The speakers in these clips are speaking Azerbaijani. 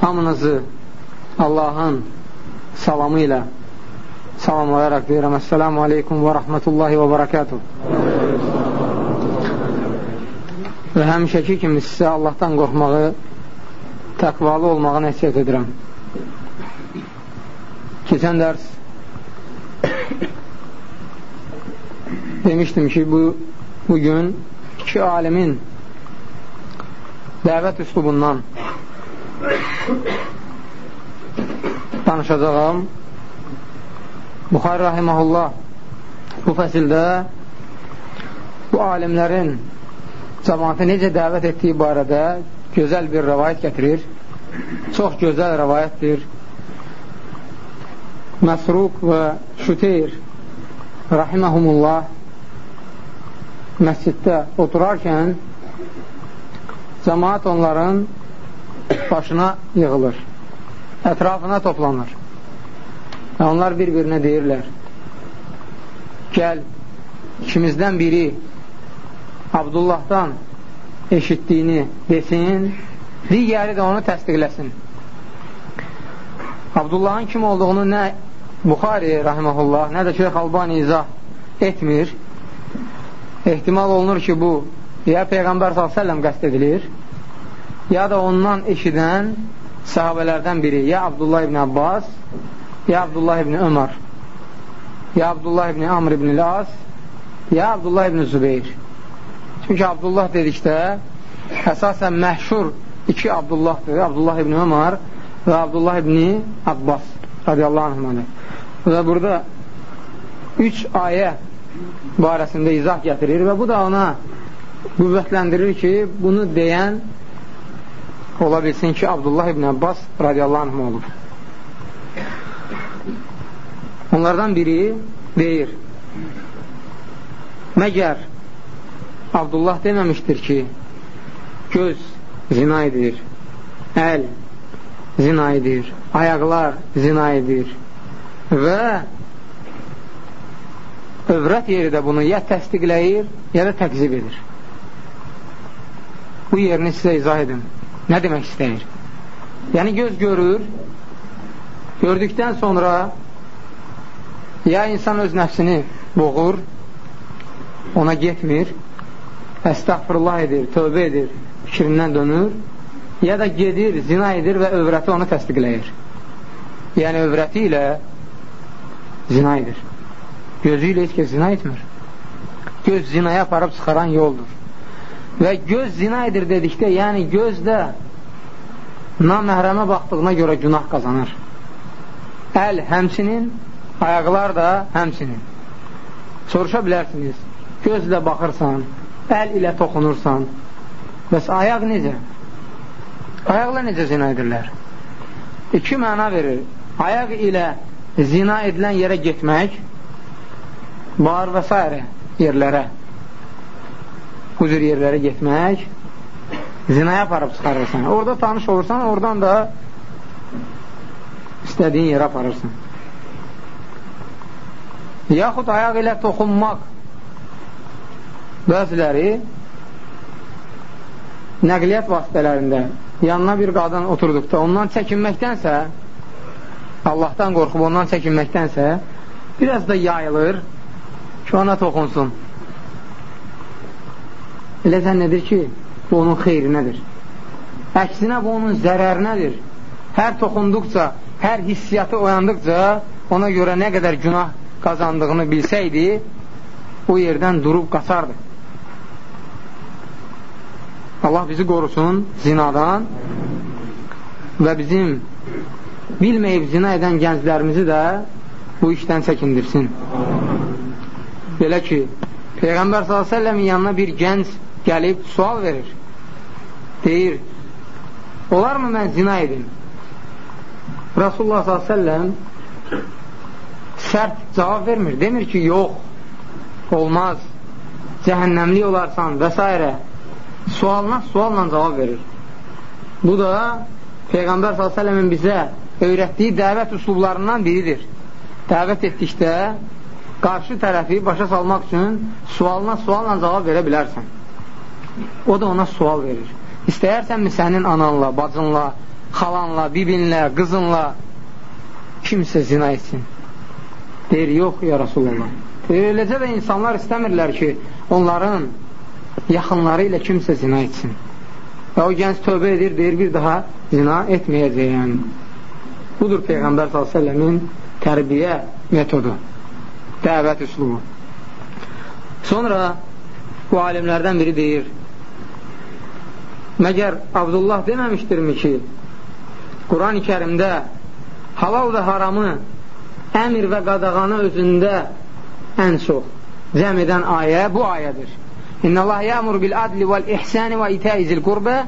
hamınızı Allahın salamı ilə salamlayaraq deyirəm Əssəlamu aleykum və rəhmətullahi və barakatuh. Və həmişəki kimi sizə Allahdan qorxmağı təqvalı olmağı nəsiyyət edirəm. Keçən dərs demişdim ki bu bugün iki alimin dəvət üslubundan danışacağam. Buxar Rahiməhullah bu fəsildə bu alimlərin cəmatı necə dəvət etdiyi barədə gözəl bir rəvayət gətirir. Çox gözəl rəvayətdir. Məsruq və Şüteyr Rahiməhumullah məsciddə oturarkən cəmaat onların başına yığılır, ətrafına toplanır və onlar bir-birinə deyirlər gəl, ikimizdən biri Abdullahdan eşitdiyini desin, digəri də onu təsdiqləsin. Abdullahın kim olduğunu nə Buxari rahiməhullah, nə də Şeyx Albani izah etmir. Ehtimal olunur ki, bu ya Peyğəmbər s.ə.v qəst edilir, ya da ondan eşidən sahabələrdən biri, ya Abdullah ibn Abbas, ya Abdullah ibn Ömər, ya Abdullah ibn Amr ibn Las, ya Abdullah ibn Zübeyir. Çünki Abdullah dedikdə əsasən məhşur iki Abdullahdır, Abdullah ibn Ömər və Abdullah ibn Abbas radiyallahu anh. Və burada üç ayə barəsində izah gətirir və bu da ona qüvvətləndirir ki, bunu deyən ola bilsin ki, Abdullah ibn Abbas radiyallahu anh olub. Onlardan biri deyir, məgər Abdullah deməmişdir ki, göz zina edir, əl zina edir, ayaqlar zina edir və övrət yeri də bunu ya təsdiqləyir, ya da təqzib edir. Bu yerini sizə izah edin. Nə demək istəyir? Yəni göz görür, gördükdən sonra ya insan öz nəfsini boğur, ona getmir, əstəğfirullah edir, tövbə edir, fikrindən dönür, ya da gedir, zina edir və övrəti onu təsdiqləyir. Yəni övrəti ilə zina edir. Gözü ilə heç kəs zina etmir. Göz zinaya aparıb çıxaran yoldur. Və göz zina edir dedikdə, yəni göz də naməhrəmə baxdığına görə günah qazanır. Əl həmsinin, ayaqlar da həmsinin. Soruşa bilərsiniz, gözlə baxırsan, əl ilə toxunursan, bəs ayaq necə? Ayaqla necə zina edirlər? İki məna verir. Ayaq ilə zina edilən yerə getmək, bar və s. yerlərə bu cür yerlərə getmək zinaya aparıb çıxarırsan. Orada tanış olursan, oradan da istədiyin yerə aparırsan. Yaxud ayaq ilə toxunmaq bəziləri nəqliyyat vasitələrində yanına bir qadın oturduqda ondan çəkinməkdənsə Allahdan qorxub ondan çəkinməkdənsə biraz da yayılır ki, ona toxunsun elə zənn edir ki, bu onun xeyrinədir. Əksinə bu onun zərərinədir. Hər toxunduqca, hər hissiyatı oyandıqca ona görə nə qədər günah qazandığını bilsəydi, o yerdən durub qaçardı. Allah bizi qorusun zinadan və bizim bilməyib zina edən gənclərimizi də bu işdən çəkindirsin. Belə ki, Peyğəmbər s.ə.v-in yanına bir gənc gəlib sual verir. Deyir, olarmı mən zina edim? Rasulullah s.ə.v sərt cavab vermir. Demir ki, yox, olmaz, cəhənnəmli olarsan və s. Sualına sualla cavab verir. Bu da Peyğəmbər s.ə.v-in bizə öyrətdiyi dəvət üslublarından biridir. Dəvət etdikdə qarşı tərəfi başa salmaq üçün sualına sualla cavab verə bilərsən. O da ona sual verir. İstəyərsənmi sənin ananla, bacınla, xalanla, bibinlə, qızınla kimsə zina etsin. Deyir, yox, ya Rasulullah. Eləcə də insanlar istəmirlər ki, onların yaxınları ilə kimsə zina etsin. Və o gənc tövbə edir, deyir, bir daha zina etməyəcəyəm. Budur Peyğəmbər s.ə.v-in tərbiyə metodu, dəvət üslubu. Sonra bu alimlərdən biri deyir, məgər Abdullah deməmişdirmi ki, Quran-ı kərimdə halal və haramı əmr və qadağanı özündə ən çox cəm edən ayə bu ayədir. İnna Allah ya'mur bil adli vel ihsani ve ita'i zil qurba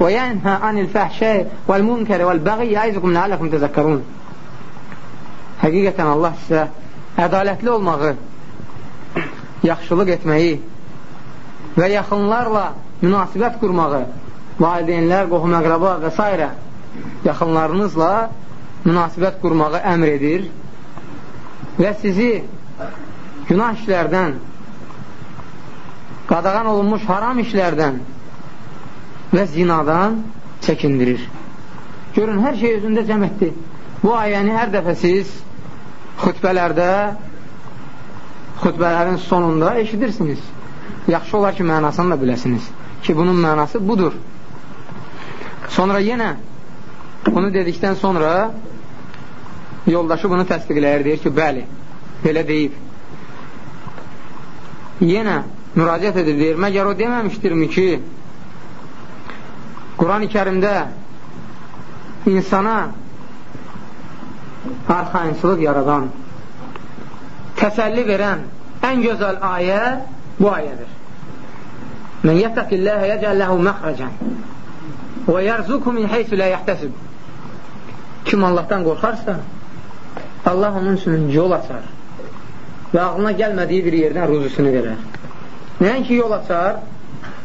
və yanha anil fahşai vel munkari vel baghi ya'izukum la'allakum tezakkarun. Həqiqətən Allah sizə ədalətli olmağı, yaxşılıq etməyi və yaxınlarla münasibət qurmağı, valideynlər, qohum əqraba və s. yaxınlarınızla münasibət qurmağı əmr edir və sizi günah işlərdən, qadağan olunmuş haram işlərdən və zinadan çəkindirir. Görün, hər şey özündə cəm etdi. Bu ayəni hər dəfə siz xütbələrdə, xütbələrin sonunda eşidirsiniz. Yaxşı olar ki, mənasını da biləsiniz ki, bunun mənası budur. Sonra yenə bunu dedikdən sonra yoldaşı bunu təsdiqləyir, deyir ki, bəli, belə deyib. Yenə müraciət edir, deyir, məgər o deməmişdirmi ki, Quran-ı kərimdə insana arxayınçılıq yaradan, təsəlli verən ən gözəl ayə bu ayədir. Mən yətəqilləhə yəcəlləhu məxrəcən və yərzuku min heysu lə yəhtəsib. Kim Allahdan qorxarsa, Allah onun üçün yol açar və ağlına gəlmədiyi bir yerdən ruzusunu verər. Nəinki yol açar,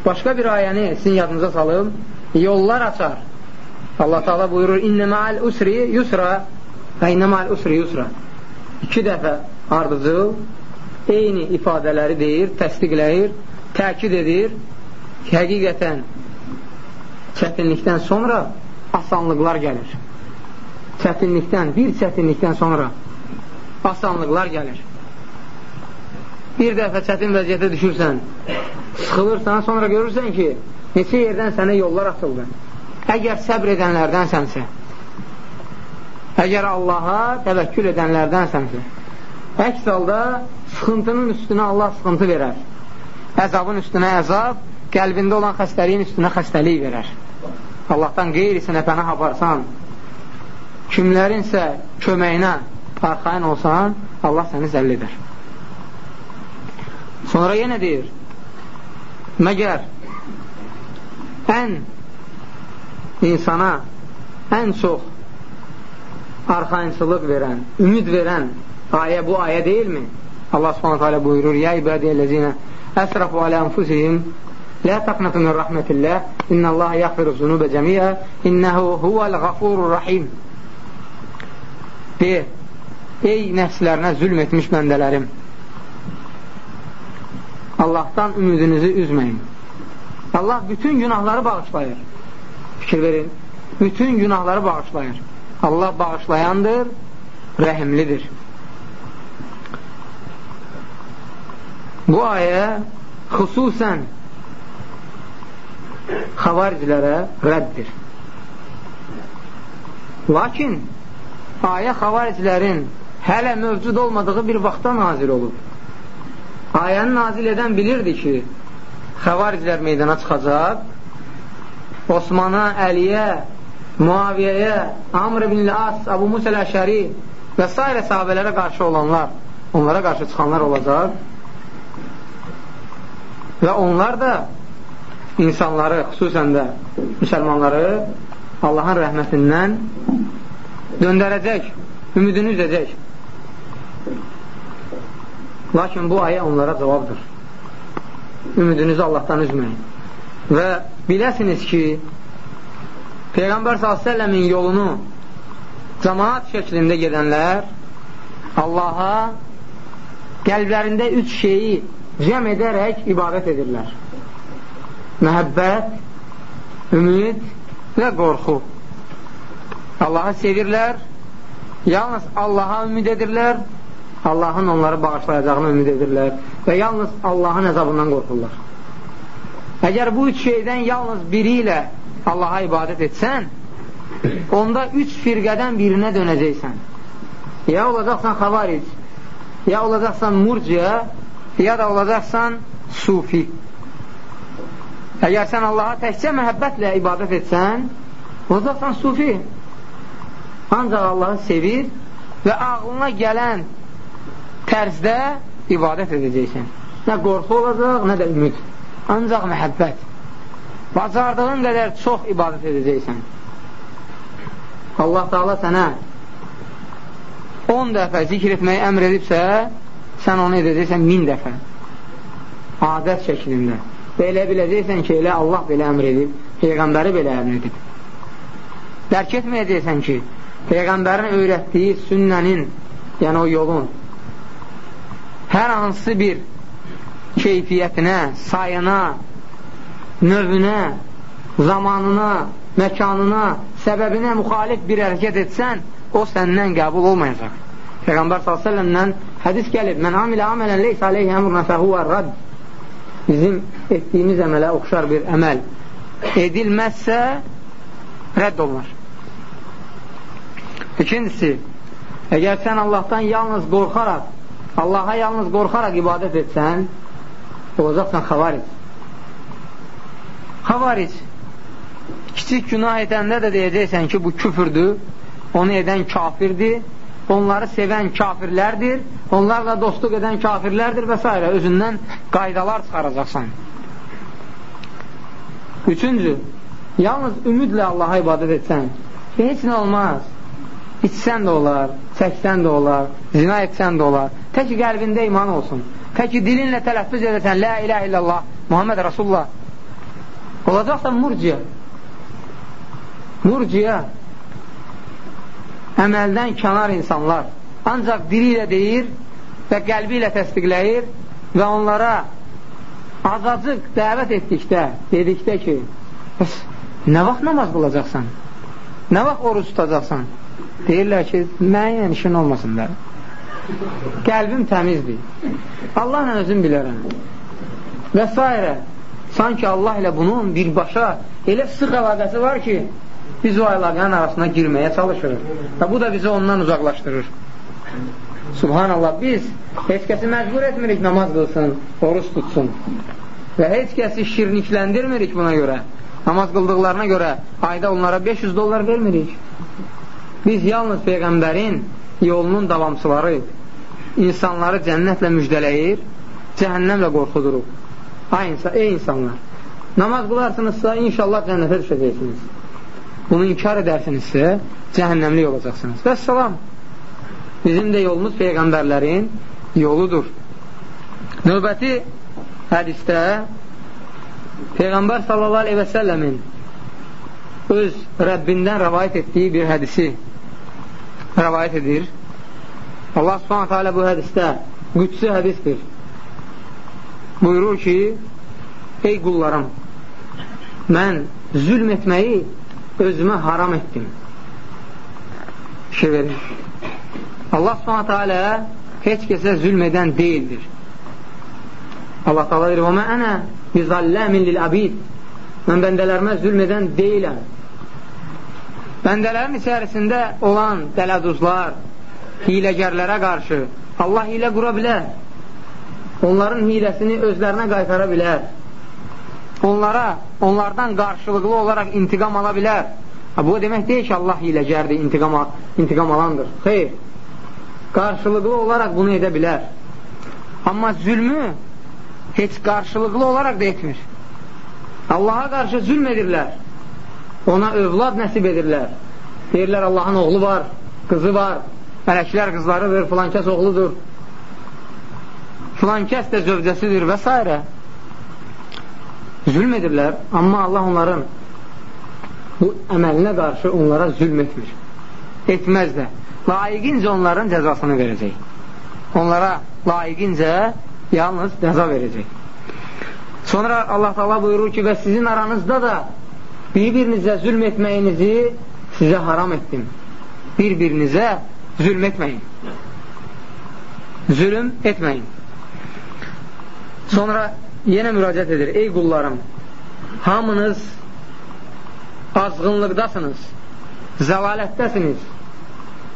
başqa bir ayəni sizin yadınıza salım, yollar açar. Allah Taala buyurur: "İnne ma'al usri yusra və inne ma'al usri yusra." İki dəfə ardıcıl eyni ifadələri deyir, təsdiqləyir, təkid edir. Həqiqətən çətinlikdən sonra asanlıqlar gəlir çətinlikdən, bir çətinlikdən sonra asanlıqlar gəlir. Bir dəfə çətin vəziyyətə düşürsən, sıxılırsan, sonra görürsən ki, neçə yerdən sənə yollar açıldı. Əgər səbr edənlərdənsənsə, əgər Allaha təvəkkül edənlərdənsənsə, əks halda sıxıntının üstünə Allah sıxıntı verər. Əzabın üstünə əzab, qəlbində olan xəstəliyin üstünə xəstəlik verər. Allahdan qeyrisinə pənah aparsan, kimlərinsə köməyinə arxain olsan, Allah səni zəll edər. Sonra yenə deyir, məgər ən insana ən çox arxainçılıq verən, ümid verən ayə bu ayə deyilmi? Allah subhanətə alə buyurur, Ya ibadiyyələzinə əsrafu alə anfusihim La taqnatu min rahmetillah. İnna Allah yaghfiru zunube cemia. İnnehu huvel gafurur rahim. De, ey nəfslərinə zülm etmiş bəndələrim. Allahdan ümidinizi üzməyin. Allah bütün günahları bağışlayır. Fikir verin. Bütün günahları bağışlayır. Allah bağışlayandır, rəhimlidir. Bu ayə xüsusən xavaricilərə rəddir. Lakin ayə xavaricilərin hələ mövcud olmadığı bir vaxtda nazil olub. Ayəni nazil edən bilirdi ki, xəvaricilər meydana çıxacaq, Osmana, Əliyə, Muaviyyəyə, Amr ibn As, Abu Musa Əşəri və s. sahabələrə qarşı olanlar, onlara qarşı çıxanlar olacaq və onlar da insanları, xüsusən də müsəlmanları Allahın rəhmətindən döndərəcək, ümidini üzəcək. Lakin bu ayə onlara cavabdır. Ümidinizi Allahdan üzməyin. Və biləsiniz ki, Peyğəmbər s.ə.v-in yolunu cəmaat şəklində gedənlər Allaha qəlblərində üç şeyi cəm edərək ibadət edirlər. Məhəbbət, ümid və qorxu. Allahı sevirlər, yalnız Allaha ümid edirlər, Allahın onları bağışlayacağını ümid edirlər və yalnız Allahın əzabından qorxurlar. Əgər bu üç şeydən yalnız biri ilə Allaha ibadət etsən, onda üç firqədən birinə dönəcəksən. Ya olacaqsan xavaric, ya olacaqsan murciə, ya da olacaqsan sufi. Əgər sən Allaha təkcə məhəbbətlə ibadət etsən, olacaqsan sufi. Ancaq Allahı sevir və ağlına gələn tərzdə ibadət edəcəksən. Nə qorxu olacaq, nə də ümid. Ancaq məhəbbət. Bacardığın qədər çox ibadət edəcəksən. Allah Taala sənə 10 dəfə zikr etməyi əmr edibsə, sən onu edəcəksən 1000 dəfə. Adət şəklində. Və elə biləcəksən ki, elə Allah belə əmr edib, Peyğəmbəri belə əmr edib. Dərk etməyəcəksən ki, Peyğəmbərin öyrətdiyi sünnənin, yəni o yolun hər hansı bir keyfiyyətinə, sayına, növünə, zamanına, məkanına, səbəbinə müxalif bir hərəkət etsən, o səndən qəbul olmayacaq. Peyğəmbər s.ə.v-dən hədis gəlib, mən amilə amələn leysə aleyhi əmruna fəhuvə rad bizim etdiyimiz əmələ oxşar bir əməl edilməzsə rədd olunur. İkincisi, əgər sən Allahdan yalnız qorxaraq Allaha yalnız qorxaraq ibadət etsən, olacaqsan xavaric. Xavaric, kiçik günah edəndə də deyəcəksən ki, bu küfürdür, onu edən kafirdir, onları sevən kafirlərdir, onlarla dostluq edən kafirlərdir və s. özündən qaydalar çıxaracaqsan. Üçüncü, yalnız ümidlə Allaha ibadət etsən, heç nə olmaz içsən də olar, çəksən də olar, zina etsən də olar. Tək ki, qəlbində iman olsun. Tək ki, dilinlə tələffüz edəsən, la ilahe illallah, Muhammed Rasulullah. Olacaqsan murciyə. Murciyə əməldən kənar insanlar. Ancaq dili ilə deyir və qəlbi ilə təsdiqləyir və onlara azacıq dəvət etdikdə, dedikdə ki, nə vaxt namaz qılacaqsan? Nə vaxt oruç tutacaqsan? Deyirlər ki, müəyyən işin olmasın da. Qəlbim təmizdir. Allahla özüm bilərəm. Və s. Sanki Allah ilə bunun birbaşa elə sıx əlaqəsi var ki, biz o əlaqənin arasına girməyə çalışırıq. Və bu da bizi ondan uzaqlaşdırır. Subhanallah, biz heç kəsi məcbur etmirik namaz qılsın, oruç tutsun. Və heç kəsi şirnikləndirmirik buna görə. Namaz qıldıqlarına görə ayda onlara 500 dollar vermirik. Biz yalnız Peyğəmbərin yolunun davamçıları insanları cənnətlə müjdələyir, cəhənnəmlə qorxuduruq. Ay insan, ey insanlar, namaz qılarsınızsa inşallah cənnətə düşəcəksiniz. Bunu inkar edərsinizsə cəhənnəmlik olacaqsınız. Və salam, bizim də yolumuz Peyğəmbərlərin yoludur. Növbəti hədistə Peyğəmbər sallallahu aleyhi və səlləmin öz Rəbbindən rəvayət etdiyi bir hədisi rəvayət edir. Allah subhanətə alə bu hədisdə qüdsü hədisdir. Buyurur ki, ey qullarım, mən zülm etməyi özümə haram etdim. Fikir verin. Allah subhanətə alə heç kəsə zülm edən deyildir. Allah taala deyir: "Və mə ana bizallamin lil abid." Mən bəndələrimə zülm edən deyiləm. Bəndələrin içərisində olan dələduzlar, hiləgərlərə qarşı Allah hilə qura bilər. Onların hiləsini özlərinə qaytara bilər. Onlara, onlardan qarşılıqlı olaraq intiqam ala bilər. Bu demək deyil ki, Allah hiləgərdir, intiqam, intiqam alandır. Xeyr, qarşılıqlı olaraq bunu edə bilər. Amma zülmü heç qarşılıqlı olaraq da etmir. Allaha qarşı zülm edirlər ona övlad nəsib edirlər. Deyirlər, Allahın oğlu var, qızı var, mələklər qızlarıdır, filan kəs oğludur, filan kəs də zövcəsidir və s. Zülm edirlər, amma Allah onların bu əməlinə qarşı onlara zülm etmir. Etməz də. Layiqincə onların cəzasını verəcək. Onlara layiqincə yalnız cəza verəcək. Sonra Allah-u Teala buyurur ki, və sizin aranızda da bir-birinizə zülm etməyinizi sizə haram etdim. Bir-birinizə zülm etməyin. Zülm etməyin. Sonra yenə müraciət edir. Ey qullarım, hamınız azğınlıqdasınız, zəlalətdəsiniz.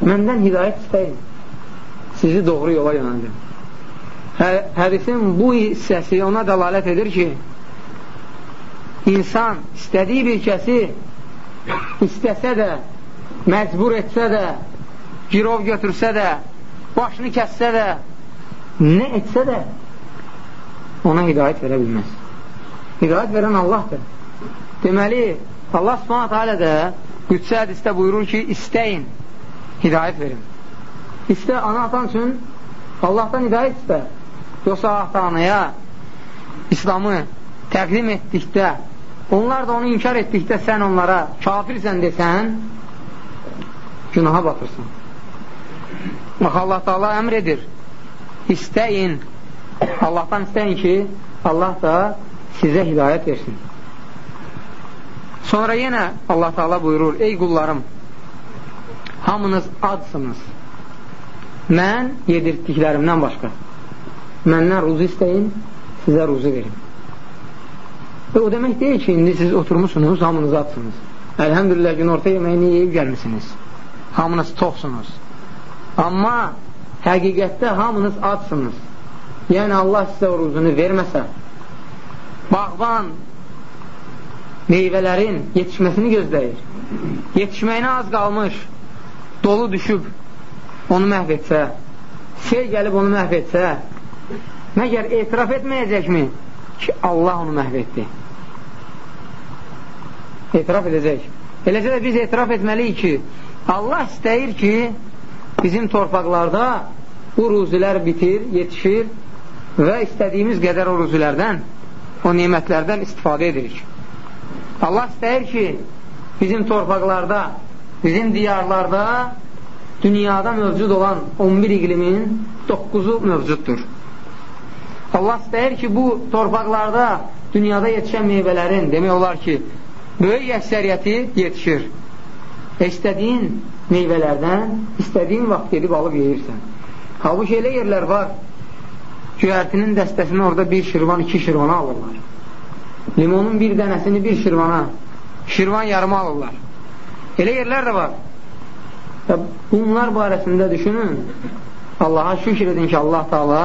Məndən hidayət istəyin. Sizi doğru yola yönəndim. Hə, hədisin bu hissəsi ona dəlalət edir ki, insan istədiyi bir kəsi istəsə də, məcbur etsə də, girov götürsə də, başını kəssə də, nə etsə də, ona hidayət verə bilməz. Hidayət verən Allahdır. Deməli, Allah subhanət hələ də qüdsə hədistə buyurur ki, istəyin, hidayət verin. İstə ana atan üçün Allahdan hidayət istə. Yoxsa ata-anaya İslamı təqdim etdikdə, onlar da onu inkar etdikdə sən onlara kafirsən desən, günaha batırsan. Bax, Allah da Allah əmr edir. İstəyin, Allahdan istəyin ki, Allah da sizə hidayət versin. Sonra yenə Allah Taala buyurur: "Ey qullarım, hamınız adsınız. Mən yedirdiklərimdən başqa. Məndən ruzu istəyin, sizə ruzu verin." Və o demək deyil ki, indi siz oturmuşsunuz, hamınız adsınız. Əlhəmdülillah, gün orta yeməyini yeyib gəlmişsiniz. Hamınız toxsunuz. Amma həqiqətdə hamınız adsınız. Yəni, Allah sizə ruzunu verməsə, bağban meyvələrin yetişməsini gözləyir. Yetişməyinə az qalmış, dolu düşüb, onu məhv etsə, sel gəlib onu məhv etsə, məgər etiraf etməyəcəkmi ki, Allah onu məhv etdi? Etiraf edəcək. Eləcə də biz etiraf etməliyik ki, Allah istəyir ki, bizim torpaqlarda bu ruzilər bitir, yetişir və istədiyimiz qədər o ruzilərdən, o nimətlərdən istifadə edirik. Allah istəyir ki, bizim torpaqlarda, bizim diyarlarda dünyada mövcud olan 11 iqlimin 9-u mövcuddur. Allah istəyir ki, bu torpaqlarda dünyada yetişən meyvələrin, demək olar ki, böyük əksəriyyəti yetişir. İstədiyin meyvələrdən istədiyin vaxt gedib alıb yeyirsən. Halbuki elə yerlər var, göyərtinin dəstəsini orada bir şirvan, iki şirvana alırlar. Limonun bir dənəsini bir şirvana, şirvan yarımı alırlar. Elə yerlər də var. Və bunlar barəsində düşünün, Allaha şükür edin ki, Allah Taala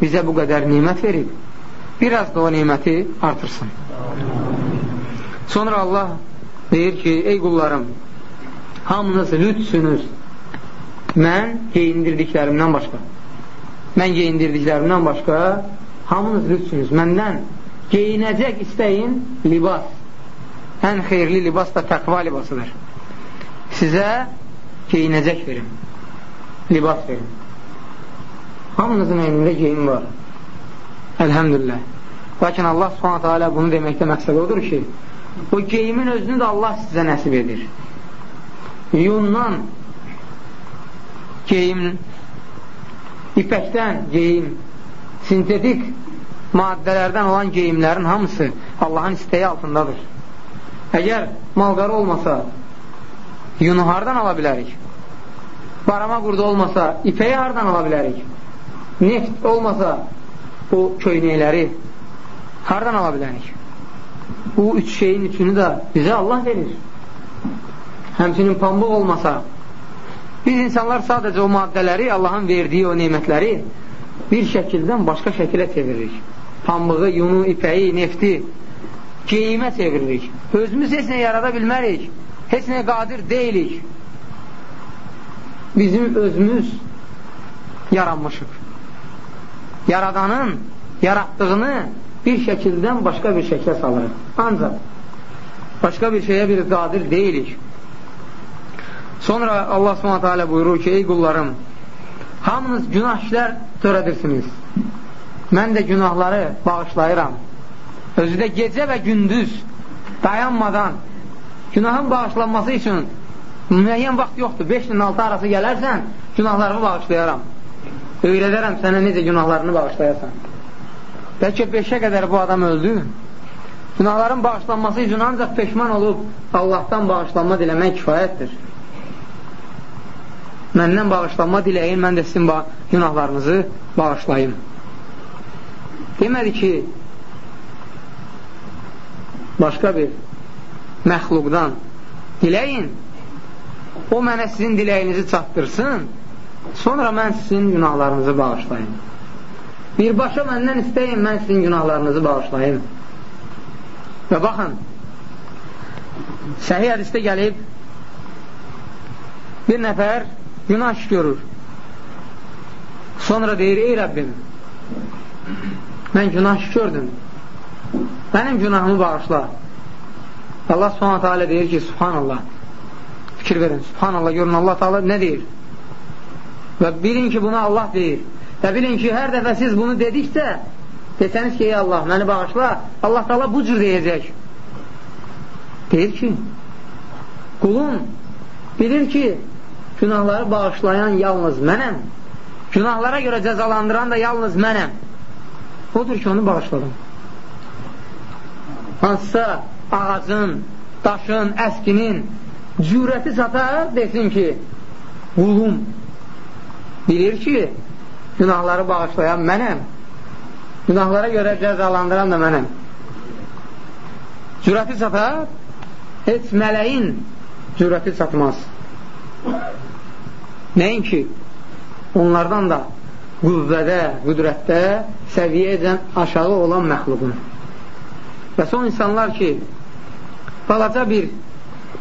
bizə bu qədər nimət verib. Biraz da o niməti artırsın. Sonra Allah deyir ki, ey qullarım, hamınız lütsünüz. Mən geyindirdiklərimdən başqa. Mən geyindirdiklərimdən başqa hamınız lütsünüz. Məndən geyinəcək istəyin libas. Ən xeyirli libas da təqva libasıdır. Sizə geyinəcək verin. Libas verin. Hamınızın əynində geyim var. Əlhəmdülillah. Lakin Allah subhanətə alə bunu deməkdə məqsəd odur ki, o geyimin özünü də Allah sizə nəsib edir. Yundan geyim, ipəkdən geyim, sintetik maddələrdən olan geyimlərin hamısı Allahın istəyi altındadır. Əgər malqarı olmasa, yunu hardan ala bilərik? Barama qurdu olmasa, ipəyi hardan ala bilərik? Neft olmasa, o köynəkləri hardan ala bilərik? Bu üç şeyin üçünü də bizə Allah verir. Həmçinin pambıq olmasa, biz insanlar sadəcə o maddələri, Allahın verdiyi o nemətləri bir şəkildən başqa şəkilə çeviririk. Pambığı, yunu, ipəyi, nefti geyimə çeviririk. Özümüz heç nə yarada bilmərik, heç nə qadir deyilik. Bizim özümüz yaranmışıq. Yaradanın yaratdığını bir şəkildən başqa bir şəklə salırıq. Ancaq başqa bir şeyə bir qadir deyilik. Sonra Allah subhanətə alə buyurur ki, ey qullarım, hamınız günah işlər törədirsiniz. Mən də günahları bağışlayıram. Özü də gecə və gündüz dayanmadan günahın bağışlanması üçün müəyyən vaxt yoxdur. 5 ilə 6 arası gələrsən, günahlarımı bağışlayaram. Öyrədərəm sənə necə günahlarını bağışlayasan. Bəlkə 5-ə qədər bu adam öldü. Günahların bağışlanması üçün ancaq peşman olub Allahdan bağışlanma diləmək kifayətdir. Məndən bağışlanma diləyin, mən də sizin günahlarınızı bağışlayayım. Demədi ki, başqa bir məxluqdan diləyin, o mənə sizin diləyinizi çatdırsın, sonra mən sizin günahlarınızı bağışlayayım. Birbaşa məndən istəyin, mən sizin günahlarınızı bağışlayayım. Və baxın, səhiyyə hədistə gəlib, bir nəfər günah iş görür. Sonra deyir, ey Rəbbim, mən günah iş gördüm, mənim günahımı bağışla. Allah subhanətə alə deyir ki, subhanallah, fikir verin, subhanallah, görün Allah taala nə deyir? Və bilin ki, buna Allah deyir. Və bilin ki, hər dəfə siz bunu dediksə, Desəniz ki, ey Allah, məni bağışla, Allah da bu cür deyəcək. Deyir ki, qulum bilir ki, günahları bağışlayan yalnız mənəm, günahlara görə cəzalandıran da yalnız mənəm. Odur ki, onu bağışladım. Hansısa ağacın, daşın, əskinin cürəti satar, desin ki, qulum bilir ki, günahları bağışlayan mənəm, Günahlara görə cəzalandıran da mənəm. Cürəti çatar, heç mələyin cürəti çatmaz. Nəinki onlardan da qüvvədə, qüdrətdə, səviyyəcən aşağı olan məxluqun. Və son insanlar ki, balaca bir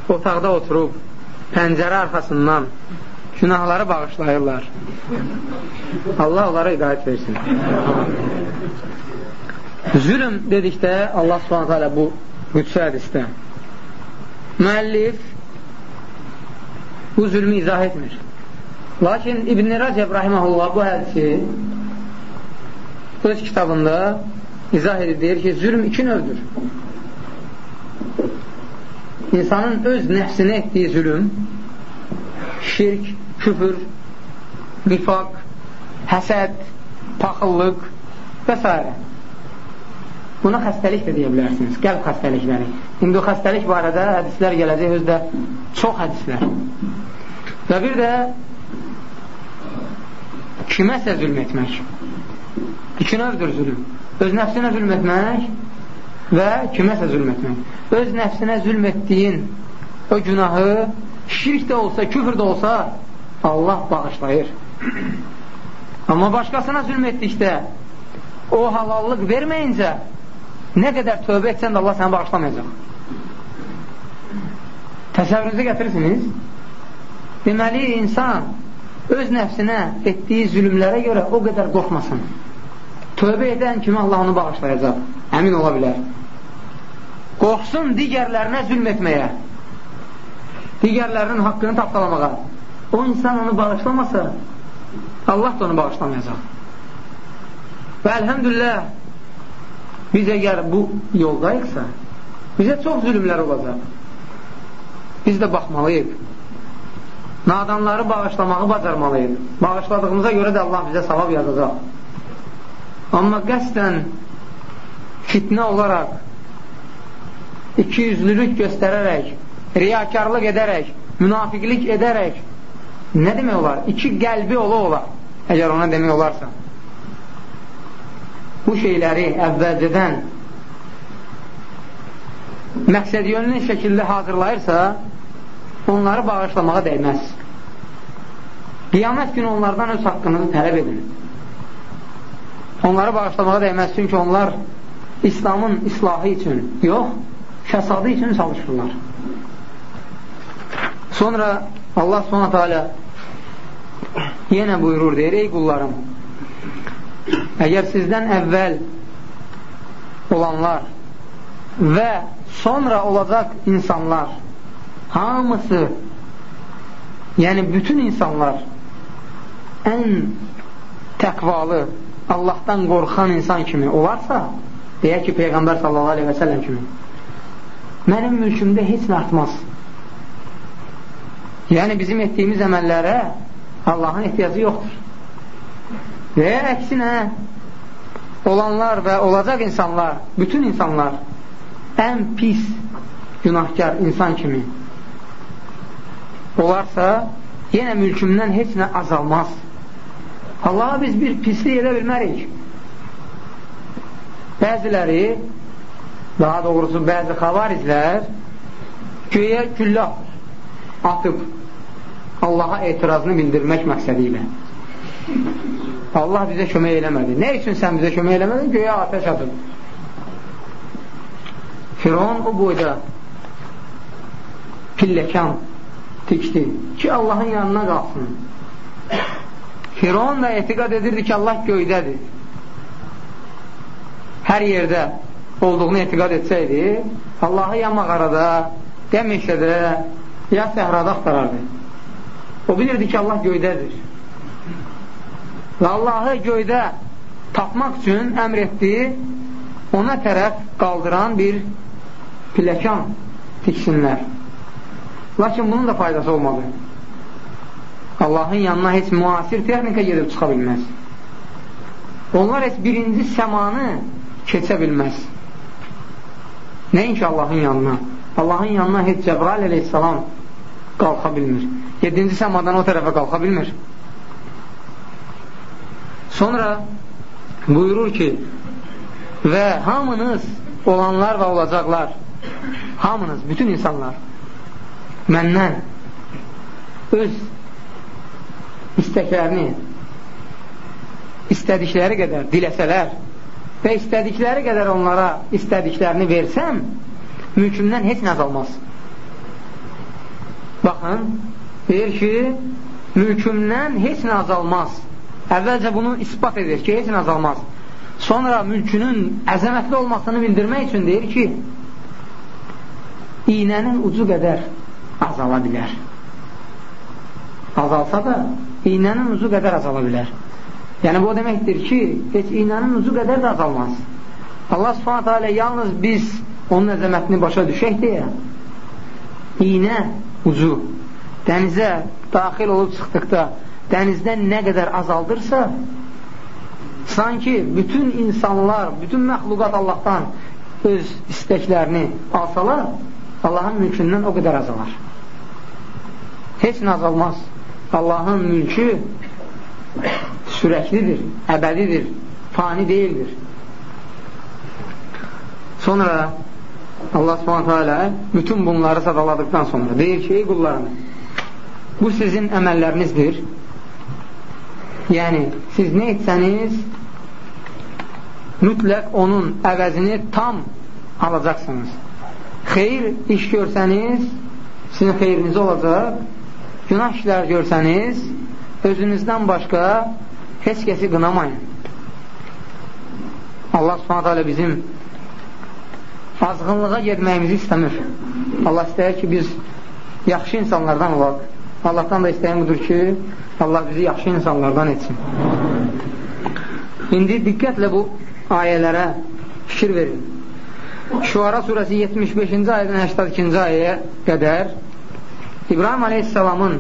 otaqda oturub, pəncərə arxasından günahları bağışlayırlar. Allah onlara hidayət versin. Zülüm dedikdə Allah subhanət hələ bu qüdsə hədistə müəllif bu zülmü izah etmir. Lakin İbn-i Rəcəb rahiməhullah bu hədisi öz kitabında izah edir, deyir ki, zülm iki növdür. İnsanın öz nəfsinə etdiyi zülüm şirk, küfür, nifaq, həsəd, paxıllıq və s. Buna xəstəlik də deyə bilərsiniz, qəlb xəstəlikləri. İndi o xəstəlik barədə hədislər gələcək, özdə çox hədislər. Və bir də kiməsə zülm etmək. İki növdür zülm. Öz nəfsinə zülm etmək və kiməsə zülm etmək. Öz nəfsinə zülm etdiyin o günahı şirk də olsa, küfür də olsa Allah bağışlayır. Amma başqasına zülm etdikdə o halallıq verməyincə Nə qədər tövbə etsən də Allah səni bağışlamayacaq. Təsəvvürünüzə gətirirsiniz. Deməli, insan öz nəfsinə etdiyi zülümlərə görə o qədər qorxmasın. Tövbə edən kimi Allah onu bağışlayacaq. Əmin ola bilər. Qorxsun digərlərinə zülm etməyə. Digərlərinin haqqını tapdalamağa. O insan onu bağışlamasa, Allah da onu bağışlamayacaq. Və əlhəmdülillah Biz əgər bu yoldayıqsa, bizə çox zülümlər olacaq. Biz də baxmalıyıq. Nadanları bağışlamağı bacarmalıyıq. Bağışladığımıza görə də Allah bizə savab yazacaq. Amma qəsdən fitnə olaraq, ikiyüzlülük göstərərək, riyakarlıq edərək, münafiqlik edərək, nə demək olar? İki qəlbi ola olar, əgər ona demək olarsa bu şeyləri əvvəlcədən məqsəd yönlü şəkildə hazırlayırsa, onları bağışlamağa dəyməz. Qiyamət günü onlardan öz haqqınızı tələb edin. Onları bağışlamağa dəyməz, çünki onlar İslamın islahı üçün, yox, fəsadı üçün çalışırlar. Sonra Allah subhanətə alə yenə buyurur, deyir, ey qullarım, əgər sizdən əvvəl olanlar və sonra olacaq insanlar hamısı yəni bütün insanlar ən təqvalı Allahdan qorxan insan kimi olarsa deyək ki, Peyğəmbər sallallahu aleyhi və səlləm kimi mənim mülkümdə heç nə artmaz. Yəni bizim etdiyimiz əməllərə Allahın ehtiyacı yoxdur. Və əksinə olanlar və olacaq insanlar, bütün insanlar ən pis günahkar insan kimi olarsa, yenə mülkümdən heç nə azalmaz. Allaha biz bir pislik edə bilmərik. Bəziləri, daha doğrusu bəzi xavarizlər göyə güllə atıb Allaha etirazını bildirmək məqsədi ilə. Allah bizə kömək eləmədi. Nə üçün sən bizə kömək eləmədin? Göyə ateş atıb. Firon o boyda pilləkan tikdi ki, Allahın yanına qalsın. Firon da etiqad edirdi ki, Allah göydədir. Hər yerdə olduğunu etiqad etsəydi, Allahı ya mağarada, ya meşədə, ya səhrada axtarardı. O bilirdi ki, Allah göydədir. Və Allahı göydə tapmaq üçün əmr etdi, ona tərəf qaldıran bir pləkan tiksinlər. Lakin bunun da faydası olmadı. Allahın yanına heç müasir texnika gedib çıxa bilməz. Onlar heç birinci səmanı keçə bilməz. Nəinki Allahın yanına. Allahın yanına heç Cəbrail əleyhissalam qalxa bilmir. Yedinci səmadan o tərəfə qalxa bilmir. Sonra buyurur ki, və hamınız olanlar və olacaqlar, hamınız, bütün insanlar məndən öz istəklərini istədikləri qədər diləsələr və istədikləri qədər onlara istədiklərini versəm, mülkümdən heç nə azalmaz. Baxın, deyir ki, mülkümdən heç nə azalmaz. Əvvəlcə bunu ispat edir ki, heç nə azalmaz. Sonra mülkünün əzəmətli olmasını bildirmək üçün deyir ki, iynənin ucu qədər azala bilər. Azalsa da iynənin ucu qədər azala bilər. Yəni, bu deməkdir ki, heç iynənin ucu qədər də azalmaz. Allah subhanətə alə yalnız biz onun əzəmətini başa düşək deyə iynə ucu dənizə daxil olub çıxdıqda dənizdən nə qədər azaldırsa sanki bütün insanlar, bütün məxluqat Allahdan öz istəklərini alsalar Allahın mülkündən o qədər azalar. Heç nə azalmaz. Allahın mülkü sürəklidir, əbədidir, fani deyildir. Sonra Allah subhanətə alə bütün bunları sadaladıqdan sonra deyir ki, ey qullarım, bu sizin əməllərinizdir. Yəni, siz nə etsəniz, mütləq onun əvəzini tam alacaqsınız. Xeyr iş görsəniz, sizin xeyriniz olacaq. Günah işlər görsəniz, özünüzdən başqa heç kəsi qınamayın. Allah subhanət hələ bizim azğınlığa getməyimizi istəmir. Allah istəyir ki, biz yaxşı insanlardan olaq. Allahdan da istəyən budur ki, Allah bizi yaxşı insanlardan etsin. İndi diqqətlə bu ayələrə fikir verin. Şuara surəsi 75-ci ayədən 82-ci ayəyə qədər İbrahim aleyhissalamın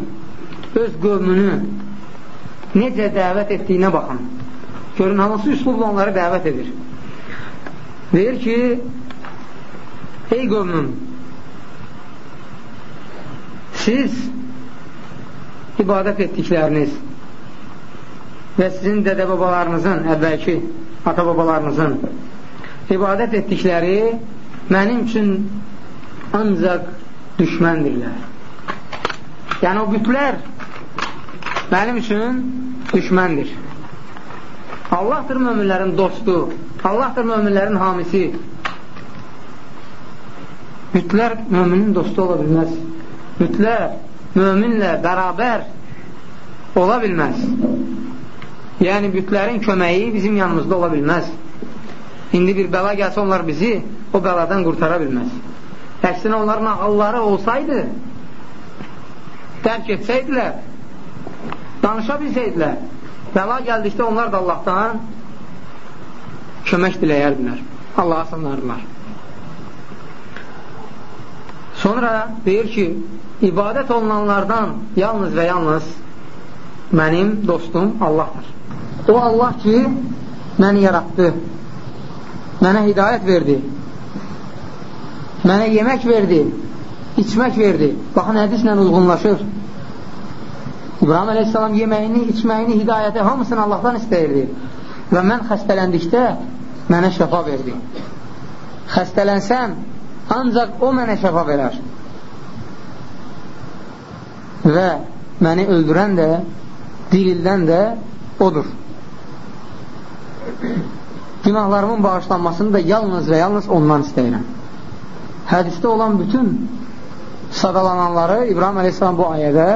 öz qövmünü necə dəvət etdiyinə baxın. Görün, hansı üslubla onları dəvət edir. Deyir ki, ey qövmüm, siz ibadət etdikləriniz və sizin dədə-babalarınızın, əvvəlki ata-babalarınızın ibadət etdikləri mənim üçün ancaq düşməndirlər. Yəni, o bütlər mənim üçün düşməndir. Allahdır möminlərin dostu, Allahdır möminlərin hamisi. Bütlər möminin dostu ola bilməz. Bütlər möminlə bərabər ola bilməz. Yəni, bütlərin köməyi bizim yanımızda ola bilməz. İndi bir bəla gəlsə onlar bizi o bəladan qurtara bilməz. Əksinə onların ağılları olsaydı, tərk etsəydilər, danışa bilsəydilər, bəla gəldikdə onlar da Allahdan kömək diləyərdilər. Allaha sınardılar. Sonra deyir ki, ibadət olunanlardan yalnız və yalnız mənim dostum Allahdır. O Allah ki, məni yaratdı, mənə hidayət verdi Mənə yemək verdi, içmək verdi. Baxın, hədislə uyğunlaşır. İbrahim əleyhissalam yeməyini, içməyini, hidayəti hamısını Allahdan istəyirdi. Və mən xəstələndikdə mənə şəfa verdi. Xəstələnsəm, ancaq o mənə şəfa verər. Və məni öldürən də, dirildən də odur. Günahlarımın bağışlanmasını da yalnız və yalnız ondan istəyirəm. Hədisdə olan bütün sadalananları İbrahim Aleyhisselam bu ayədə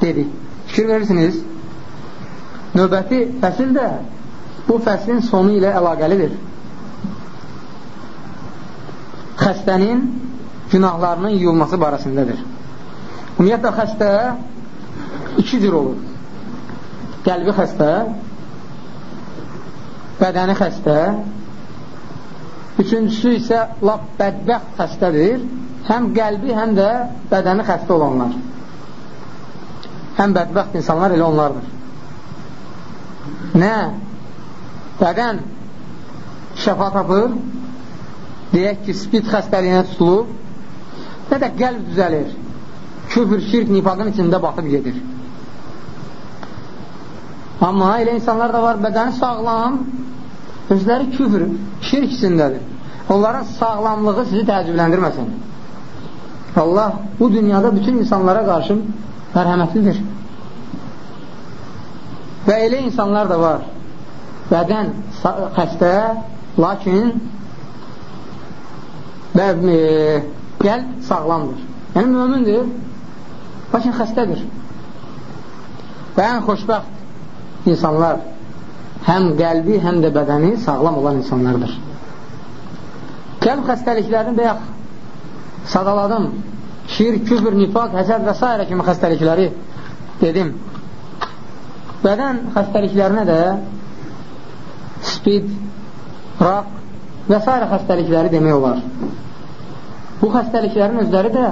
dedi. Fikir verirsiniz, növbəti fəsil də bu fəslin sonu ilə əlaqəlidir. Xəstənin günahlarının yuyulması barəsindədir. Ümumiyyətlə, xəstə iki cür olur. Qəlbi xəstə, bədəni xəstə, üçüncüsü isə lap bədbəxt xəstədir, həm qəlbi, həm də bədəni xəstə olanlar ən bədbəxt insanlar elə onlardır. Nə? Bədən şəfa tapır, deyək ki, spid xəstəliyinə tutulub, nə də qəlb düzəlir, küfür, şirk, nifaqın içində batıb gedir. Amma elə insanlar da var, bədəni sağlam, özləri küfür, şirk içindədir. Onların sağlamlığı sizi təəccübləndirməsin. Allah bu dünyada bütün insanlara qarşı mərhəmətlidir. Və elə insanlar da var. Bədən xəstə, lakin və e, qəlb sağlamdır. Yəni, mömindir, lakin xəstədir. Və ən xoşbəxt insanlar həm qəlbi, həm də bədəni sağlam olan insanlardır. Qəlb xəstəliklərini bəyək sadaladım şirk, küfür, nifaq, həsəd və s. kimi xəstəlikləri dedim. Bədən xəstəliklərinə də spid, raq və s. xəstəlikləri demək olar. Bu xəstəliklərin özləri də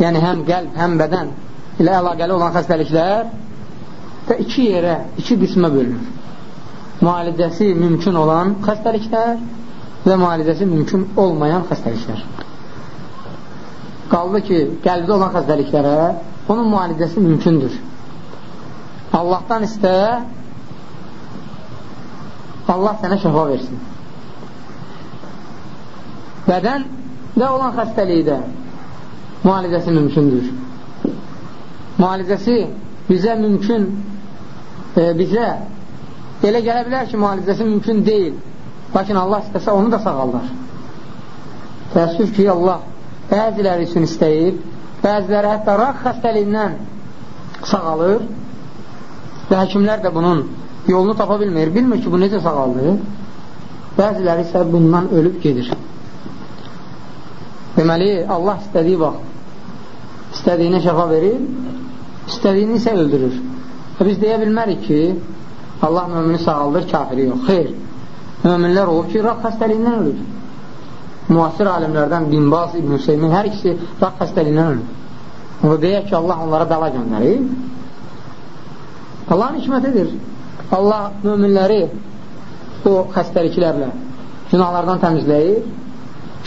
yəni həm qəlb, həm bədən ilə əlaqəli olan xəstəliklər və iki yerə, iki qismə bölünür. Müalicəsi mümkün olan xəstəliklər və müalicəsi mümkün olmayan xəstəliklər. Qaldı ki, qəlbdə olan xəstəliklərə onun müalicəsi mümkündür. Allahdan istə, Allah sənə şəfa versin. Bədəndə olan xəstəlikdə müalicəsi mümkündür. Müalicəsi bizə mümkün, e, bizə elə gələ bilər ki, müalicəsi mümkün deyil. Lakin Allah istəsə onu da sağaldar. Təəssüf ki, Allah bəziləri üçün istəyir, bəziləri hətta raq xəstəliyindən sağalır və həkimlər də bunun yolunu tapa bilmir, bilmir ki, bu necə sağalır. Bəziləri isə bundan ölüb gedir. Deməli, Allah istədiyi vaxt istədiyinə şəfa verir, istədiyini isə öldürür. Və biz deyə bilmərik ki, Allah mömini sağaldır, kafiri yox. Xeyr, möminlər olub ki, raq xəstəliyindən ölür müasir alimlərdən Binbaz, İbn Hüseymin hər ikisi raq xəstəliyindən ölür. O deyək ki, Allah onlara bəla göndərir. Allahın hikmətidir. Allah müminləri o xəstəliklərlə günahlardan təmizləyir,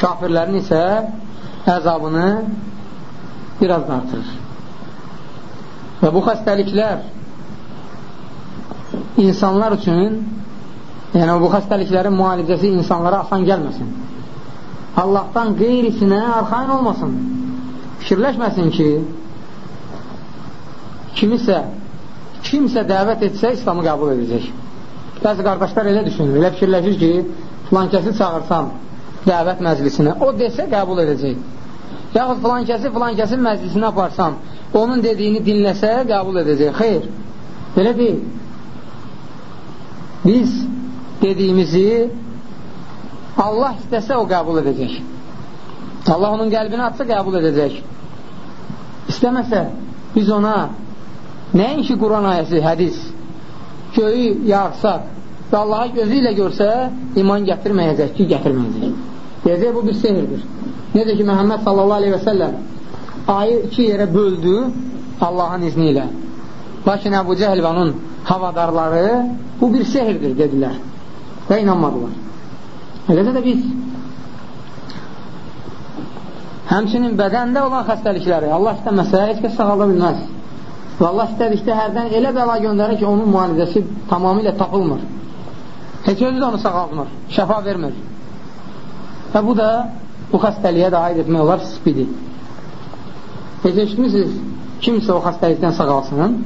kafirlərin isə əzabını biraz da artırır. Və bu xəstəliklər insanlar üçün, yəni bu xəstəliklərin müalicəsi insanlara asan gəlməsin. Allahdan qeyrisinə arxain olmasın. Fikirləşməsin ki, kimisə, kimsə dəvət etsə, İslamı qəbul edəcək. Bəzi qardaşlar elə düşünür, elə fikirləşir ki, filankəsi çağırsam dəvət məclisinə, o desə qəbul edəcək. Yaxud filankəsi filankəsin məclisinə aparsam, onun dediyini dinləsə qəbul edəcək. Xeyr, belə deyil. Biz dediyimizi Allah istəsə o qəbul edəcək. Allah onun qəlbini atsa qəbul edəcək. İstəməsə biz ona nəinki Quran ayəsi, hədis, göyü yağsaq və Allaha gözü ilə görsə iman gətirməyəcək ki, gətirməyəcək. Deyəcək, bu bir sehirdir. Necə ki, Məhəmməd sallallahu aleyhi və səlləm ayı iki yerə böldü Allahın izni ilə. Lakin Əbu Cəhəlvanın havadarları bu bir sehirdir dedilər və inanmadılar. Eləcə də biz Həmçinin bədəndə olan xəstəlikləri Allah istəməsə, heç kəs sağalda bilməz. Və Allah istədikdə hərdən elə bəla göndərir ki, onun müalicəsi tamamilə tapılmır. Heç özü də onu sağaltmır, şəfa vermir. Və bu da bu xəstəliyə də aid etmək olar spidir. Heç eşitmişsiniz, kimsə o xəstəlikdən sağalsın?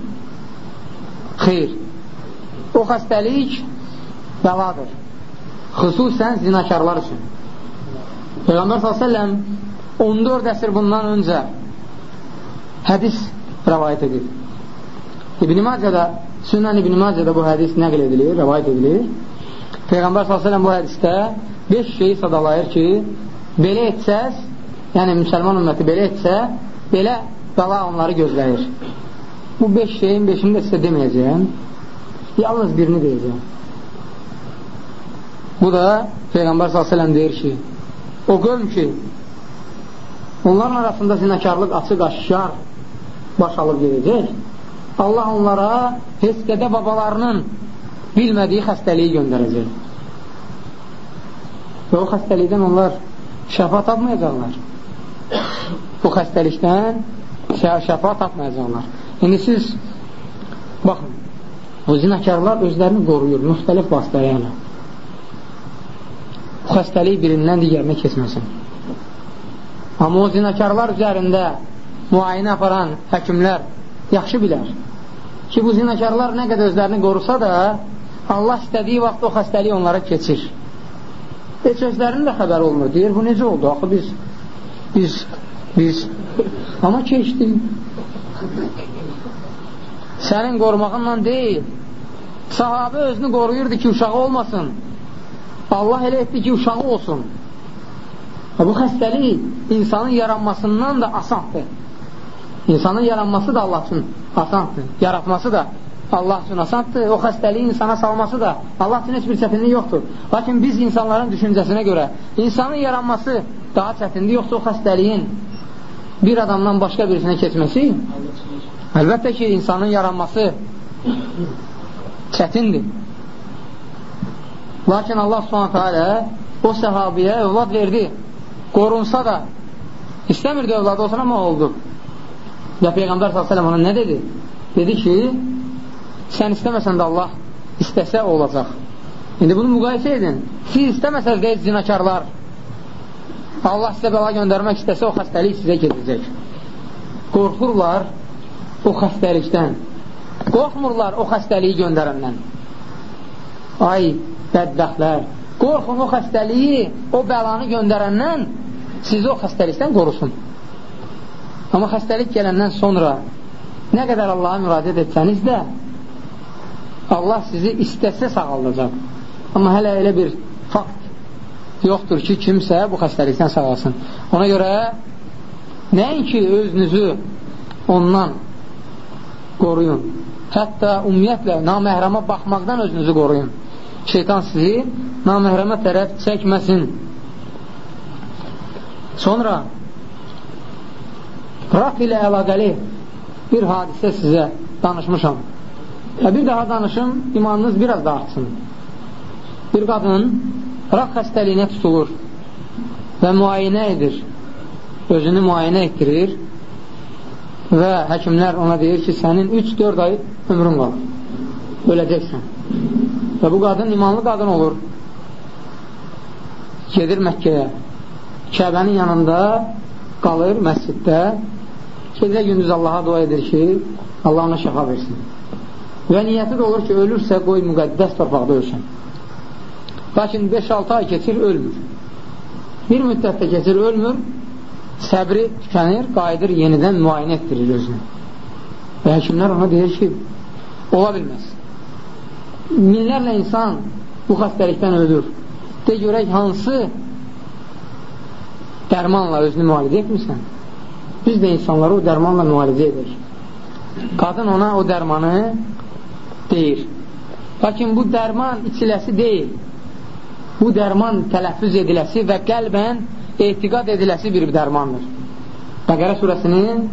Xeyr. O xəstəlik bəladır. Xüsusən zinakarlar üçün. Peyğəmbər s.ə.v 14 əsr bundan öncə hədis rəvayət edir. İbn-i Macədə, Sünnən İbn-i Macədə bu hədis nəql edilir, rəvayət edilir. Peyğəmbər s.ə.v bu hədisdə 5 şeyi sadalayır ki, belə etsəz, yəni müsəlman ümməti belə etsə, belə bəla onları gözləyir. Bu 5 şeyin 5-ini də sizə deməyəcəyəm. Yalnız birini deyəcəyim. Bu da Peyğəmbər s.ə.v deyir ki, o qövm ki, onların arasında zinakarlıq açıq aşkar baş alıb gedəcək, Allah onlara heç qədə babalarının bilmədiyi xəstəliyi göndərəcək. Və o xəstəlikdən onlar şəfa tapmayacaqlar. Bu xəstəlikdən şəfa tapmayacaqlar. İndi siz baxın, o zinakarlar özlərini qoruyur, müxtəlif vasitələrlə. Bu xəstəlik birindən digərinə keçməsin. Amma o zinakarlar üzərində müayinə aparan həkimlər yaxşı bilər ki, bu zinakarlar nə qədər özlərini qorusa da, Allah istədiyi vaxt o xəstəlik onlara keçir. Heç özlərinin də xəbər olmur. Deyir, bu necə oldu? Axı biz, biz, biz, amma keçdi. Sənin qorumağınla deyil. Sahabə özünü qoruyurdu ki, uşağı olmasın. Allah elə etdi ki, uşağı olsun. Bu xəstəlik insanın yaranmasından da asandır. İnsanın yaranması da Allah üçün asandır. Yaratması da Allah üçün asandır. O xəstəliyi insana salması da Allah üçün heç bir çətinlik yoxdur. Lakin biz insanların düşüncəsinə görə insanın yaranması daha çətindir, yoxsa o xəstəliyin bir adamdan başqa birisinə keçməsi əlbəttə ki, insanın yaranması çətindir. Lakin Allah subhanətə alə o səhabiyə övlad verdi. Qorunsa da istəmirdi övladı olsun, amma oldu. Və Peyğəmbər s.ə.v ona nə dedi? Dedi ki, sən istəməsən də Allah istəsə olacaq. İndi bunu müqayisə edin. Siz istəməsəz də zinakarlar. Allah sizə bəla göndərmək istəsə o xəstəlik sizə gedəcək. Qorxurlar o xəstəlikdən. Qorxmurlar o xəstəliyi göndərəndən. Ay, bədbəxtlər. Qorxun o xəstəliyi, o bəlanı göndərəndən sizi o xəstəlikdən qorusun. Amma xəstəlik gələndən sonra nə qədər Allaha müraciət etsəniz də Allah sizi istəsə sağaldacaq. Amma hələ elə bir fakt yoxdur ki, kimsə bu xəstəlikdən sağalsın. Ona görə nəinki özünüzü ondan qoruyun. Hətta ümumiyyətlə naməhrəmə baxmaqdan özünüzü qoruyun. Şeytan sizi naməhrəmə tərəf çəkməsin. Sonra raf ilə əlaqəli bir hadisə sizə danışmışam. Və bir daha danışım, imanınız biraz da artsın. Bir qadın raf xəstəliyinə tutulur və müayinə edir. Özünü müayinə etdirir və həkimlər ona deyir ki, sənin 3-4 ay ömrün qalır. Öləcəksən. Və bu qadın imanlı qadın olur. Gedir Məkkəyə. Kəbənin yanında qalır məsciddə Gecə gündüz Allaha dua edir ki, Allah ona şəfa versin. Və niyyəti də olur ki, ölürsə qoy müqəddəs torpaqda ölsün. Lakin 5-6 ay keçir, ölmür. Bir müddətdə keçir, ölmür, səbri tükənir, qayıdır, yenidən müayinə etdirir özünü. Və həkimlər ona deyir ki, ola bilməz. Minlərlə insan bu xəstəlikdən ölür. De görək, hansı dərmanla özünü müalicə etmirsən? Biz də insanları o dərmanla müalicə edirik. Qadın ona o dərmanı deyir. Lakin bu dərman içiləsi deyil. Bu dərman tələffüz ediləsi və qəlbən etiqad ediləsi bir dərmandır. Bəqərə surəsinin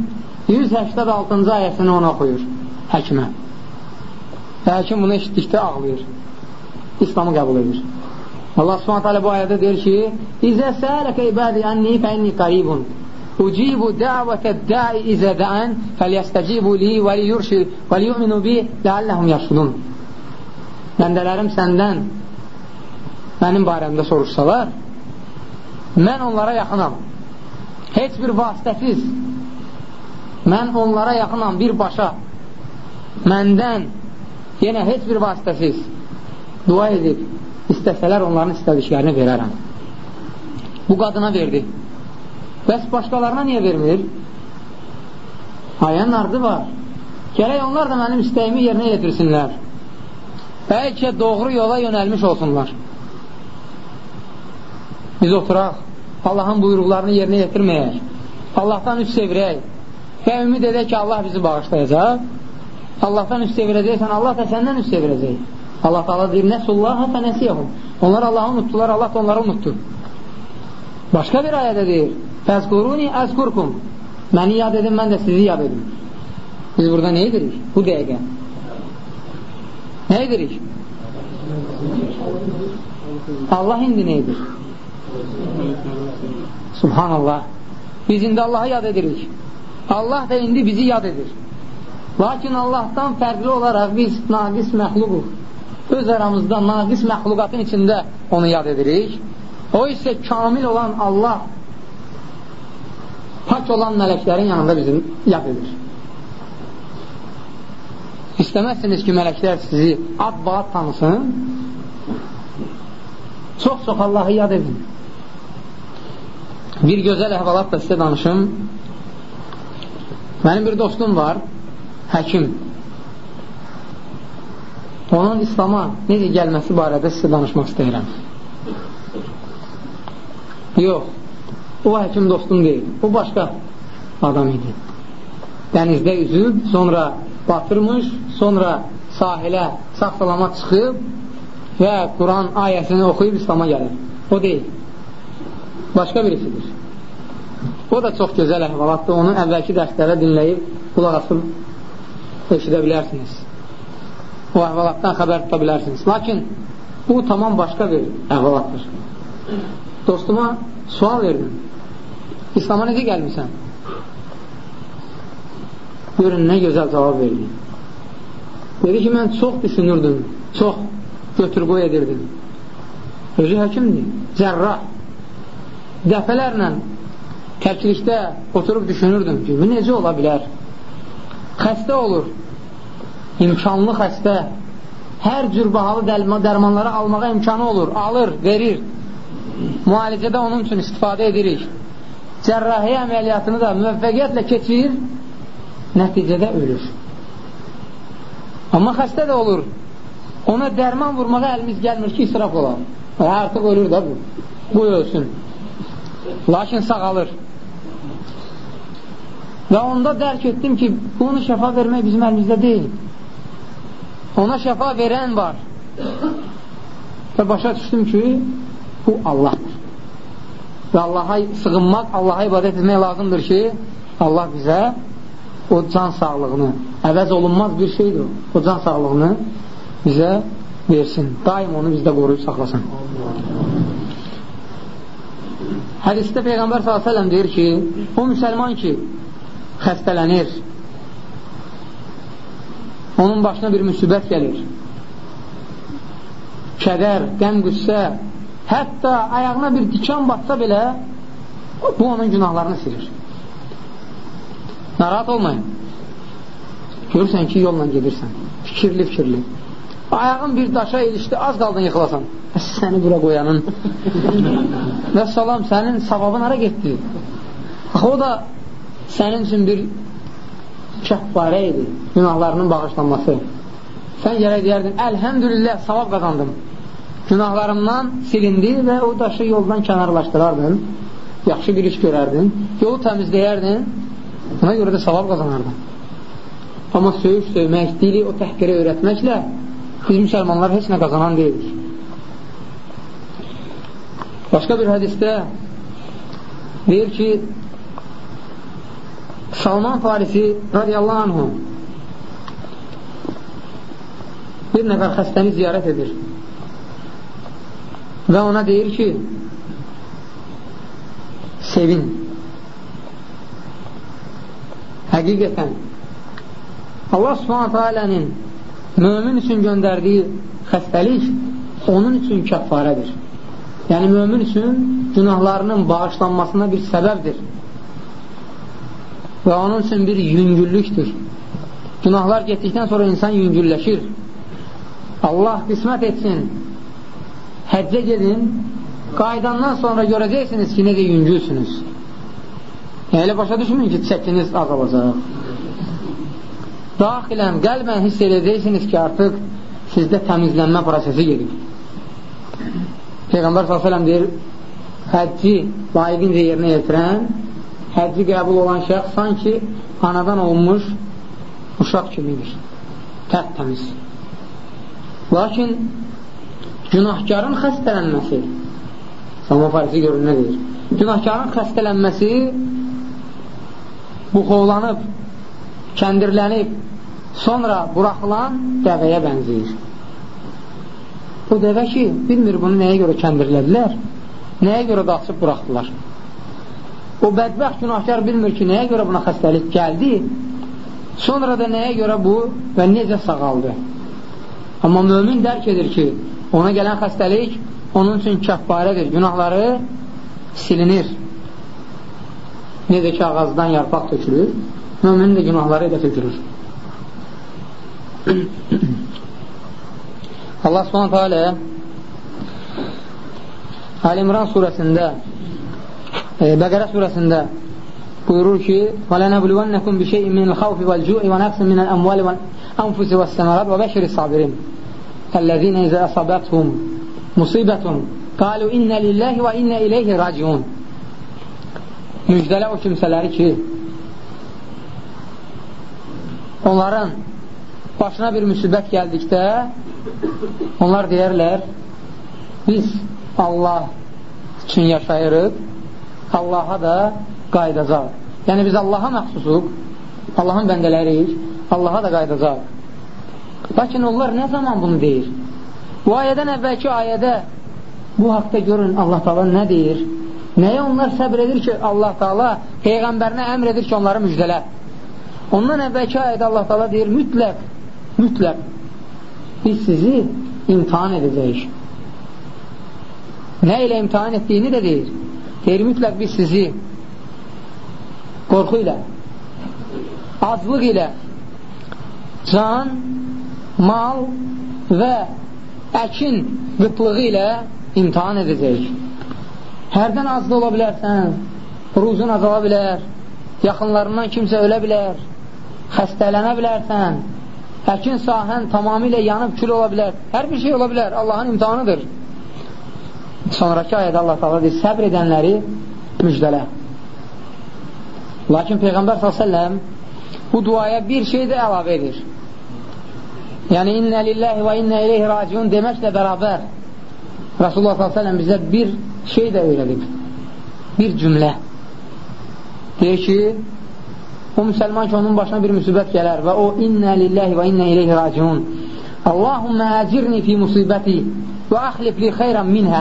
186-cı ayəsini ona oxuyur həkimə. Və həkim bunu eşitdikdə ağlayır. İslamı qəbul edir. Allah subhanət hələ bu ayədə deyir ki İzə sələkə ibədi ənni fə inni qaribun Ucibu dəvətə dəi izə dən fəlyəstəcibu li və liyurşid və liyuminu bi ləalləhum yaşudun. Bəndələrim səndən mənim barəmdə soruşsalar, mən onlara yaxınam. Heç bir vasitəsiz mən onlara yaxınam birbaşa məndən yenə heç bir vasitəsiz dua edib istəsələr onların istədiklərini verərəm. Bu qadına verdi. Bəs başqalarına niyə vermir? Ayənin ardı var. Gərək onlar da mənim istəyimi yerinə yetirsinlər. Bəlkə doğru yola yönəlmiş olsunlar. Biz oturaq, Allahın buyruqlarını yerinə yetirməyək, Allahdan üst sevirək və ümid edək ki, Allah bizi bağışlayacaq. Allahdan üst sevirəcəksən, Allah da səndən üst sevirəcək. Allah da deyir, nəsullaha fənəsiyəhum. Onlar Allahı unutdular, Allah da onları unutdu. Başqa bir ayədə deyir, Fəzquruni əzqurkum. Məni yad edin, mən də sizi yad edim. Biz burada nə edirik? Bu dəqiqə. Nə edirik? Allah indi nə edir? Subhanallah. Biz indi Allahı yad edirik. Allah da indi bizi yad edir. Lakin Allahdan fərqli olaraq biz naqis məxluquq. Öz aramızda naqis məxluqatın içində onu yad edirik. O isə kamil olan Allah pak olan mələklərin yanında bizim yad edir. İstəməzsiniz ki, mələklər sizi ad-baad tanısın. Çox-çox Allahı yad edin. Bir gözəl əhvalat da sizə danışım. Mənim bir dostum var, həkim. Onun İslama necə gəlməsi barədə sizə danışmaq istəyirəm. Yox, o həkim dostum deyil, o başqa adam idi. Dənizdə üzüb, sonra batırmış, sonra sahilə sağ-salama çıxıb və Quran ayəsini oxuyub İslama gəlir. O deyil. Başqa birisidir. O da çox gözəl əhvalatdır. Onu əvvəlki dərslərə dinləyib, qulaq asıb eşidə bilərsiniz. O əhvalatdan xəbər tuta bilərsiniz. Lakin bu tamam başqa bir əhvalatdır. Dostuma sual verdim. İslama necə gəlmirsən? Görün, nə gözəl cavab verdi. Dedi ki, mən çox düşünürdüm, çox götür-qoy edirdim. Özü həkimdir, cərrah. Dəfələrlə təklikdə oturub düşünürdüm ki, bu necə ola bilər? Xəstə olur, imkanlı xəstə, hər cür bahalı dərmanları almağa imkanı olur, alır, verir. Müalicədə onun üçün istifadə edirik. Cərrahiyyə əməliyyatını da müvəffəqiyyətlə keçir, nəticədə ölür. Amma xəstə də olur. Ona dərman vurmağa əlimiz gəlmir ki, israf olar. Hə, artıq ölür də bu. Bu ölsün. Lakin sağalır. Və onda dərk etdim ki, bunu şəfa vermək bizim əlimizdə deyil. Ona şəfa verən var. Və başa düşdüm ki, bu Allahdır. Və Allaha sığınmaq, Allaha ibadət etmək lazımdır ki, Allah bizə o can sağlığını, əvəz olunmaz bir şeydir o can sağlığını bizə versin. Daim onu bizdə qoruyub saxlasın. Hədisdə Peyğəmbər s.ə.v deyir ki, o müsəlman ki, xəstələnir, onun başına bir müsibət gəlir, kədər, qəm, qüssə, hətta ayağına bir dikan batsa belə, bu onun günahlarını silir. Narahat olmayın. Görürsən ki, yolla gedirsən, fikirli-fikirli. Ayağın bir daşa ilişdi, az qaldın yıxılasan. Səni bura qoyanın. Və salam, sənin savabın hara getdi? Axı, o da sənin üçün bir kəffarə idi, günahlarının bağışlanması. Sən gərək deyərdin, əlhəmdülillah, savab qazandım. Günahlarımdan silindi və o daşı yoldan kənarlaşdırardın, yaxşı bir iş görərdin, yolu təmizləyərdin, buna görə də savab qazanardın. Amma söyüş, söymək, dili o təhqirə öyrətməklə biz müsəlmanlar heç nə qazanan deyilik. Başqa bir hədisdə deyir ki, Salman Farisi radiyallahu anhu bir nəfər xəstəni ziyarət edir və ona deyir ki sevin Həqiqətən, Allah subhanətə alənin mömin üçün göndərdiyi xəstəlik onun üçün kəffarədir. Yəni, mömin üçün günahlarının bağışlanmasına bir səbəbdir və onun üçün bir yüngüllükdür. Günahlar getdikdən sonra insan yüngülləşir. Allah qismət etsin, həccə gedin, qaydandan sonra görəcəksiniz ki, necə yüngülsünüz. Yəni, elə başa düşməyin ki, çəkiniz azalacaq. Daxilən, qəlbən hiss edəcəksiniz ki, artıq sizdə təmizlənmə prosesi gedir. Peyğəmbər s.ə.v deyir, həcci layiqincə yerinə yetirən, həcci qəbul olan şəxs sanki anadan olmuş uşaq kimidir. Tət təmiz. Lakin günahkarın xəstələnməsi Salman Farisi görün nə deyir? Günahkarın xəstələnməsi buxovlanıb, kəndirlənib, sonra buraxılan dəvəyə bənzəyir. Bu dəvə ki, bilmir bunu nəyə görə kəndirlədilər, nəyə görə qaçıb buraxdılar. O bədbəxt günahkar bilmir ki, nəyə görə buna xəstəlik gəldi, sonra da nəyə görə bu və necə sağaldı. Amma mömin dərk edir ki, ona gələn xəstəlik onun üçün kəffarədir, günahları silinir. Necə ki, ağazdan yarpaq tökülür, müminin də günahları elə tökülür. Allah subhanətə alə Əl-İmran surəsində e, Bəqərə surəsində buyurur ki وَلَنَبْلُوَنَّكُمْ بِشَيْءٍ مِنَ الْخَوْفِ وَالْجُوءِ وَنَقْسٍ مِنَ الْأَمْوَالِ وَالْأَنْفُسِ وَالسَّمَرَاتِ وَبَشِرِ الصَّابِرِينَ الَّذِينَ إِذَا أَصَابَتْهُمْ مُصِيبَةٌ قَالُوا إِنَّ لِلَّهِ وَإِنَّ إِلَيْهِ رَاجِعُونَ Müjdələ o kimsələri ki onların başına bir müsibət gəldikdə onlar deyərlər biz Allah üçün yaşayırıq Allaha da qaydacaq. Yəni biz Allaha məxsusuq, Allahın bəndələriyik, Allaha da qaydacaq. Lakin onlar nə zaman bunu deyir? Bu ayədən əvvəlki ayədə bu haqda görün Allah Taala nə deyir? Nəyə onlar səbr edir ki, Allah Taala peyğəmbərinə əmr edir ki, onları müjdələ. Ondan əvvəlki ayədə Allah Taala deyir, mütləq, mütləq biz sizi imtihan edəcəyik. Nə ilə imtihan etdiyini də deyir. Deyir, mütləq biz sizi qorxu ilə, azlıq ilə, can, mal və əkin qıtlığı ilə imtihan edəcək. Hərdən azlı ola bilərsən, ruzun azala bilər, yaxınlarından kimsə ölə bilər, xəstələnə bilərsən, əkin sahən tamamilə yanıb kül ola bilər, hər bir şey ola bilər, Allahın imtihanıdır. Sonraki ayədə Allah təala deyir, səbr edənləri müjdələ. Lakin Peyğəmbər s.ə.v bu duaya bir şey də əlavə edir. Yəni, innə lillahi və innə ileyhi raciun deməklə bərabər Rasulullah s.ə.v bizə bir şey də öyrədib. Bir cümlə. Deyir ki, o müsəlman ki, onun başına bir müsibət gələr və o innə lillahi və innə ileyhi raciun Allahümmə əcirni fi musibəti və əxlif li xeyran minhə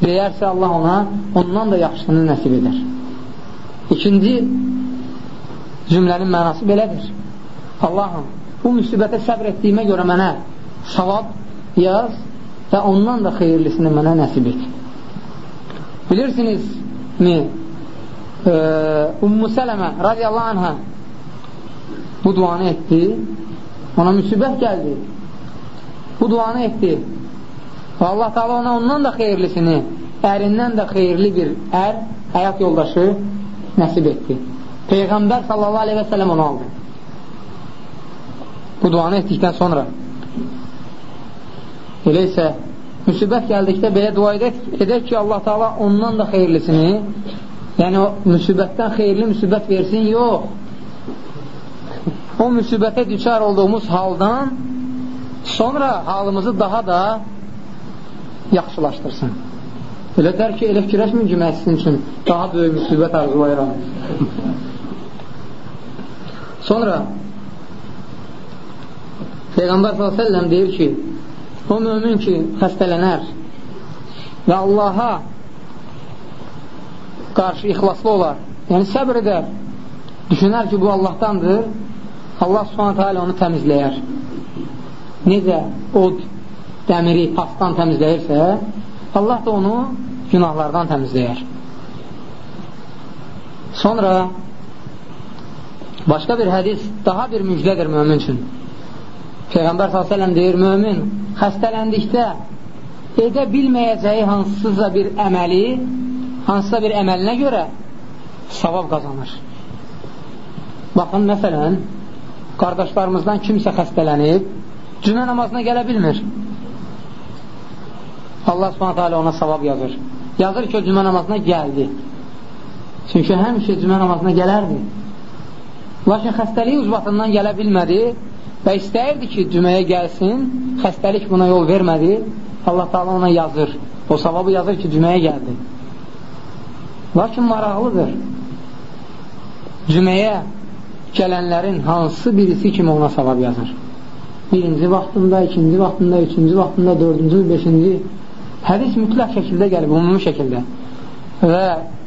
deyərsə Allah ona ondan da yaxşısını nəsib edər. İkinci cümlənin mənası belədir. Allahım, bu müsibətə səbr etdiyimə görə mənə savab yaz və ondan da xeyirlisini mənə nəsib et. Bilirsinizmi, e, Ummu Sələmə radiyallahu anhə bu duanı etdi, ona müsibət gəldi, bu duanı etdi və Allah taala ona ondan da xeyirlisini, ərindən də xeyirli bir ər, həyat yoldaşı nəsib etdi. Peyğəmbər sallallahu aleyhi və sələm onu aldı. Bu duanı etdikdən sonra elə isə müsibət gəldikdə belə dua edək, edək ki, Allah Taala ondan da xeyirlisini, yəni o müsibətdən xeyirli müsibət versin, yox. O müsibətə düçar olduğumuz haldan sonra halımızı daha da yaxşılaşdırsın. Elə dər ki, elə fikirləşmin ki, mən sizin üçün daha böyük müsibət arzulayıram. Sonra Peyğəmbər s.ə.v deyir ki, o mümin ki, xəstələnər və Allaha qarşı ixlaslı olar, yəni səbr edər düşünər ki, bu Allahdandır, Allah subhanətə alə onu təmizləyər. Necə od, dəmiri, pasdan təmizləyirsə, Allah da onu günahlardan təmizləyər. Sonra başqa bir hədis daha bir müjdədir mömin üçün. Peyğəmbər s.ə.v deyir, mömin xəstələndikdə edə bilməyəcəyi hansısa bir əməli, hansısa bir əməlinə görə savab qazanır. Baxın, məsələn, qardaşlarımızdan kimsə xəstələnib, cümə namazına gələ bilmir. Allah alə ona savab yazır. Yazır ki, o cümə namazına gəldi. Çünki həmişə cümə namazına gələrdi. Lakin xəstəliyi uzbatından gələ bilmədi və istəyirdi ki, cüməyə gəlsin, xəstəlik buna yol vermədi, Allah taala ona yazır. O savabı yazır ki, cüməyə gəldi. Lakin maraqlıdır. Cüməyə gələnlərin hansı birisi kimi ona savab yazır? Birinci vaxtında, ikinci vaxtında, üçüncü vaxtında, dördüncü, beşinci hədis mütləq şəkildə gəlib, umumi şəkildə və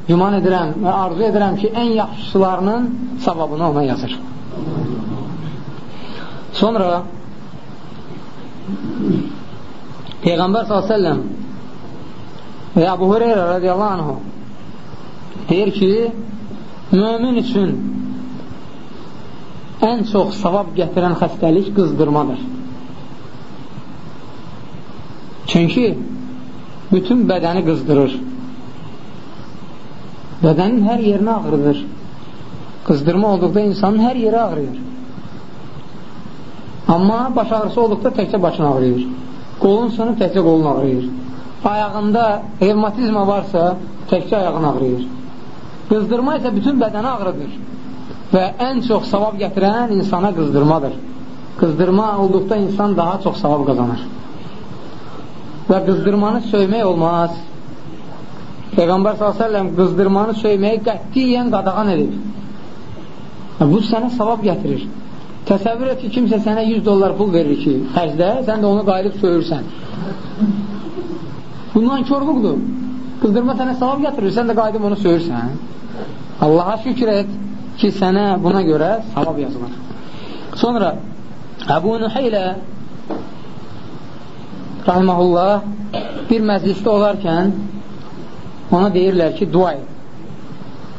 güman edirəm və arzu edirəm ki, ən yaxşılarının savabını ona yazır. Sonra Peyğəmbər s.ə.v və Əbu Hüreyrə radiyallahu anhu deyir ki, mümin üçün ən çox savab gətirən xəstəlik qızdırmadır. Çünki bütün bədəni qızdırır. Bədənin hər yerinə ağrıdır. Qızdırma olduqda insanın hər yeri ağrıyır. Amma baş ağrısı olduqda təkcə başın ağrıyır. Qolun sınıb təkcə qolun ağrıyır. Ayağında revmatizma varsa təkcə ayağın ağrıyır. Qızdırma isə bütün bədəni ağrıdır. Və ən çox savab gətirən insana qızdırmadır. Qızdırma olduqda insan daha çox savab qazanır. Və qızdırmanı söymək olmaz. Peyğəmbər s.ə.v qızdırmanı söyməyi qətiyyən qadağan edib. Bu sənə savab gətirir. Təsəvvür et ki, kimsə sənə 100 dollar pul verir ki, xərcdə, sən də onu qayılıb söyürsən. Bu nankörlükdür. Qızdırma sənə savab gətirir, sən də qayıdıb onu söyürsən. Allaha şükür et ki, sənə buna görə savab yazılır. Sonra Əbu Nuheylə rahiməhullah bir məclisdə olarkən ona deyirlər ki, dua et.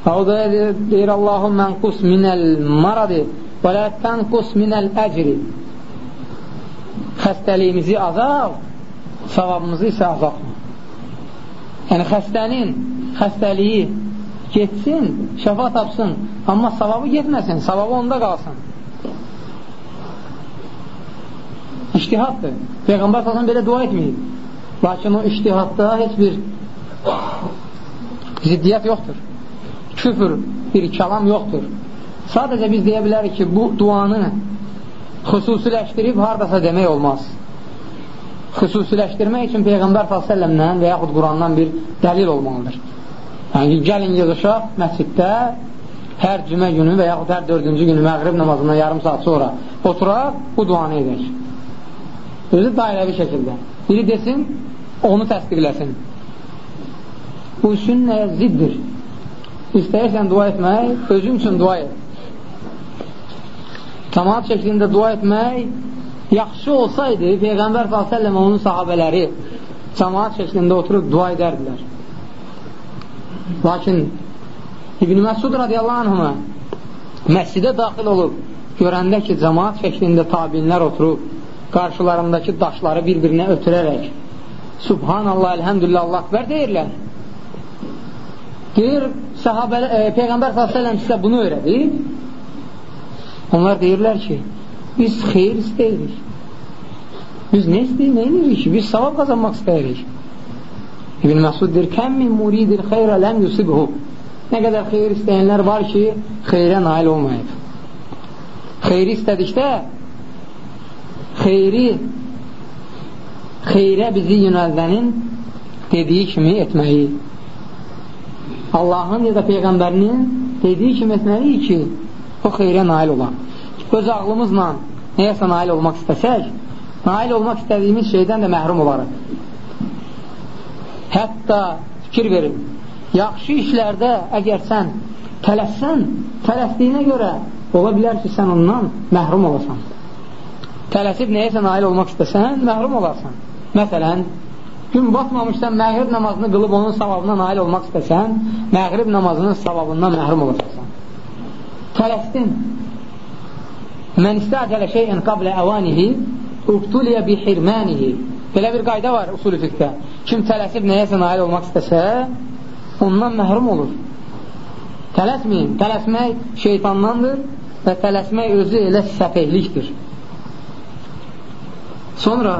O da deyir, Allahum mənqus minəl maradi və lə tənqus minəl əcri xəstəliyimizi azal savabımızı isə azaltma yəni xəstənin xəstəliyi getsin, şəfa tapsın amma savabı getməsin, savabı onda qalsın. İştihaddır Peyğəmbər salsan belə dua etməyib. Lakin o iştihadda heç bir ziddiyyət yoxdur. Küfür bir kəlam yoxdur Sadəcə biz deyə bilərik ki, bu duanı xüsusiləşdirib haradasa demək olmaz. Xüsusiləşdirmək üçün Peyğəmbər s.ə.v-lə və yaxud Qurandan bir dəlil olmalıdır. Yəni, gəlin yığışaq məsciddə hər cümə günü və yaxud hər dördüncü günü məğrib namazından yarım saat sonra oturaq, bu duanı edək. Özü dairəvi şəkildə. Biri desin, onu təsdiqləsin. Bu sünnəyə ziddir. İstəyirsən dua etmək, özün üçün dua et cəmaat şəklində dua etmək yaxşı olsaydı, Peyğəmbər s.ə.v onun sahabələri cəmaat şəklində oturub dua edərdilər. Lakin İbn Məsud radiyallahu anhına məscidə daxil olub, görəndə ki, cəmaat şəklində tabinlər oturub, qarşılarındakı daşları bir-birinə ötürərək Subhanallah, elhamdülillah, Allah akbər deyirlər. Deyir, sahabə, e, Peyğəmbər s.ə.v sizə bunu öyrədir. Onlar deyirlər ki, biz xeyir istəyirik. Biz nə istəyirik, nə edirik ki? Biz savab qazanmaq istəyirik. İbn Məsud deyir, kəm min muridil xeyrə ləm yusibhu. Nə qədər xeyir istəyənlər var ki, xeyrə nail olmayıb. Xeyri istədikdə xeyri xeyrə bizi yönəldənin dediyi kimi etməyi Allahın ya da Peyğəmbərinin dediyi kimi etməliyik ki, o xeyrə nail olar. Öz ağlımızla nəyəsə nail olmaq istəsək, nail olmaq istədiyimiz şeydən də məhrum olarıq. Hətta fikir verin, yaxşı işlərdə əgər sən tələssən, tələsdiyinə görə ola bilər ki, sən ondan məhrum olasan. Tələsib nəyəsə nail olmaq istəsən, məhrum olarsan. Məsələn, gün batmamışsan, məğrib namazını qılıb onun savabına nail olmaq istəsən, məğrib namazının savabından məhrum olacaqsan. Tələsdin. Mən istəcələ şeyən qablə əvanihi, ubtuliyə bi hirmənihi. Belə bir qayda var usulü fiqdə. Kim tələsib nəyəsə nail olmaq istəsə, ondan məhrum olur. Tələsməyin. Tələsmək şeytandandır və tələsmək özü elə səfehlikdir. Sonra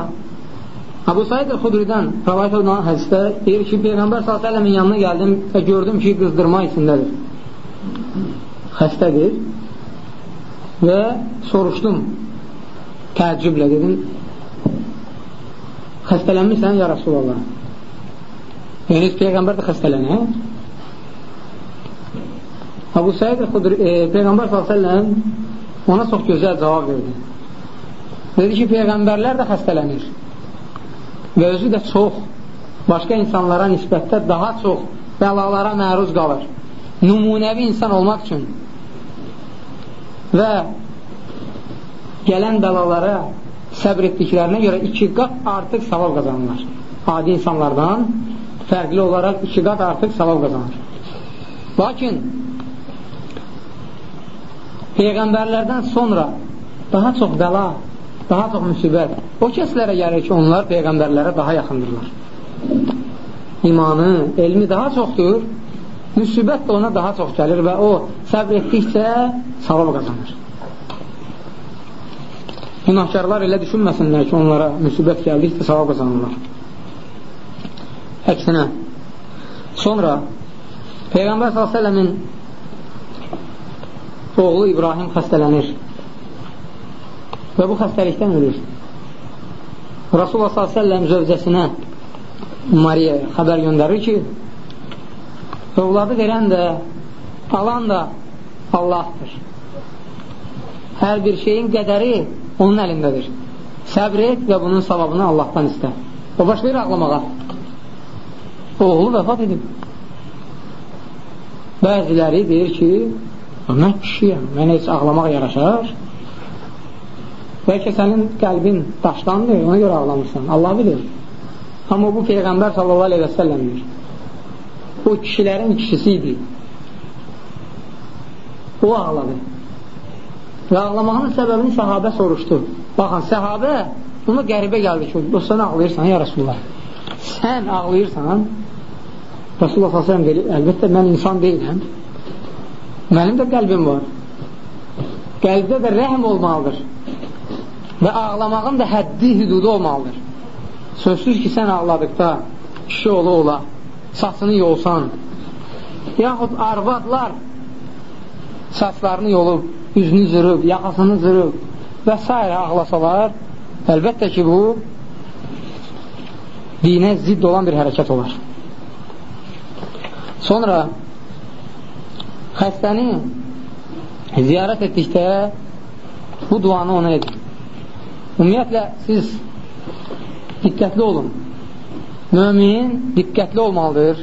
Abu Said el-Xudridən rəvayət olunan hədisdə deyir ki, Peyğəmbər s.ə.v-in yanına gəldim və gördüm ki, qızdırma içindədir. Xəstədir və soruşdum təəccüblə dedim xəstələnmirsən ya Rasulallah yəni Peyğəmbər də xəstələnə? Abu Said e, Peyğəmbər s.ə.v ona çox gözəl cavab verdi. Dedi ki Peyğəmbərlər də xəstələnir və özü də çox başqa insanlara nisbətdə daha çox bəlalara məruz qalır nümunəvi insan olmaq üçün və gələn bəlalara səbr etdiklərinə görə iki qat artıq savab qazanırlar. Adi insanlardan fərqli olaraq iki qat artıq savab qazanır. Lakin Peyğəmbərlərdən sonra daha çox bəla, daha çox müsibət o kəslərə gəlir ki, onlar Peyğəmbərlərə daha yaxındırlar. İmanı, elmi daha çoxdur, müsibət də ona daha çox gəlir və o səbr etdikcə savab qazanır. Günahkarlar elə düşünməsinlər ki, onlara müsibət gəldikdə savab qazanırlar. Əksinə, sonra Peyğəmbər s.ə.v-in oğlu İbrahim xəstələnir və bu xəstəlikdən ölür. Rasulullah s.ə.v zövcəsinə Mariya xəbər göndərir ki, övladı verən də, alan da Allahdır. Hər bir şeyin qədəri onun əlindədir. Səbr et və bunun savabını Allahdan istə. O başlayır ağlamağa. Oğlu vəfat edib. Bəziləri deyir ki, mən kişiyəm, mən heç ağlamaq yaraşar. Bəlkə sənin qəlbin daşdandır, ona görə ağlamırsan. Allah bilir. Amma bu Peyğəmbər sallallahu aleyhi və səlləmdir. O kişilərin kişisi idi. O ağladı. Və ağlamağının səbəbini səhabə soruşdu. Baxın, səhabə buna qəribə gəldi ki, sən ağlayırsan, ya Rasulullah. Sən ağlayırsan, Rasulullah s.ə.v deyir, əlbəttə mən insan deyiləm. Mənim də qəlbim var. Qəlbdə də rəhm olmalıdır. Və ağlamağın da həddi, hüdudu olmalıdır. Sözsüz ki, sən ağladıqda kişi ola ola, saçını yolsan, yaxud arvadlar saçlarını yolub, üzünü zırıb, yaxasını zırıb və s. ağlasalar, əlbəttə ki, bu dinə zidd olan bir hərəkət olar. Sonra xəstəni ziyarət etdikdə bu duanı ona edin. Ümumiyyətlə, siz diqqətli olun. Mömin diqqətli olmalıdır.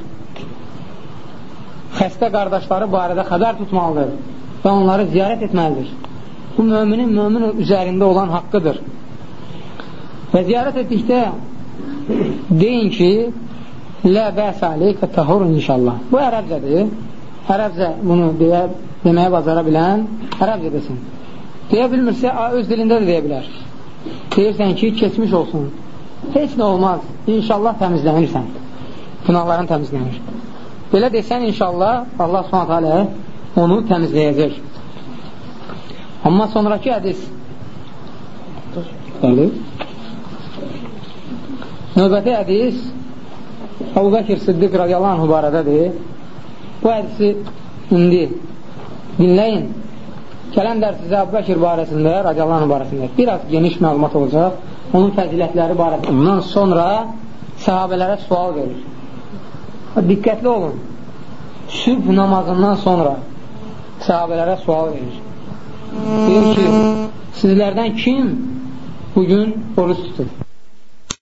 Xəstə qardaşları barədə xəbər tutmalıdır və onları ziyarət etməlidir. Bu möminin mömin üzərində olan haqqıdır. Və ziyarət etdikdə deyin ki, Lə bəs aleyk və tahurun inşallah. Bu ərəbcədir. Ərəbcə bunu deyə, deməyə bacara bilən ərəbcə desin. Deyə bilmirsə, öz dilində də deyə bilər. Deyirsən ki, keçmiş olsun. Heç nə olmaz. İnşallah təmizlənirsən. Günahların təmizlənir. Belə desən, inşallah, Allah s.ə onu təmizləyəcək. Amma sonraki hədis Bəli. Növbəti hədis Əbu Bəkir Siddiq radiyallahu anh barədədir. Bu hədisi indi dinləyin. Gələn dərs sizə Əbu Bəkir barəsində, radiyallahu anh barəsində biraz geniş məlumat olacaq. Onun fəzilətləri barəsində. Bundan sonra səhabələrə sual verir. Diqqətli olun. Sübh namazından sonra sahabələrə sual verir. Deyir ki, sizlərdən kim bugün oruç tutur?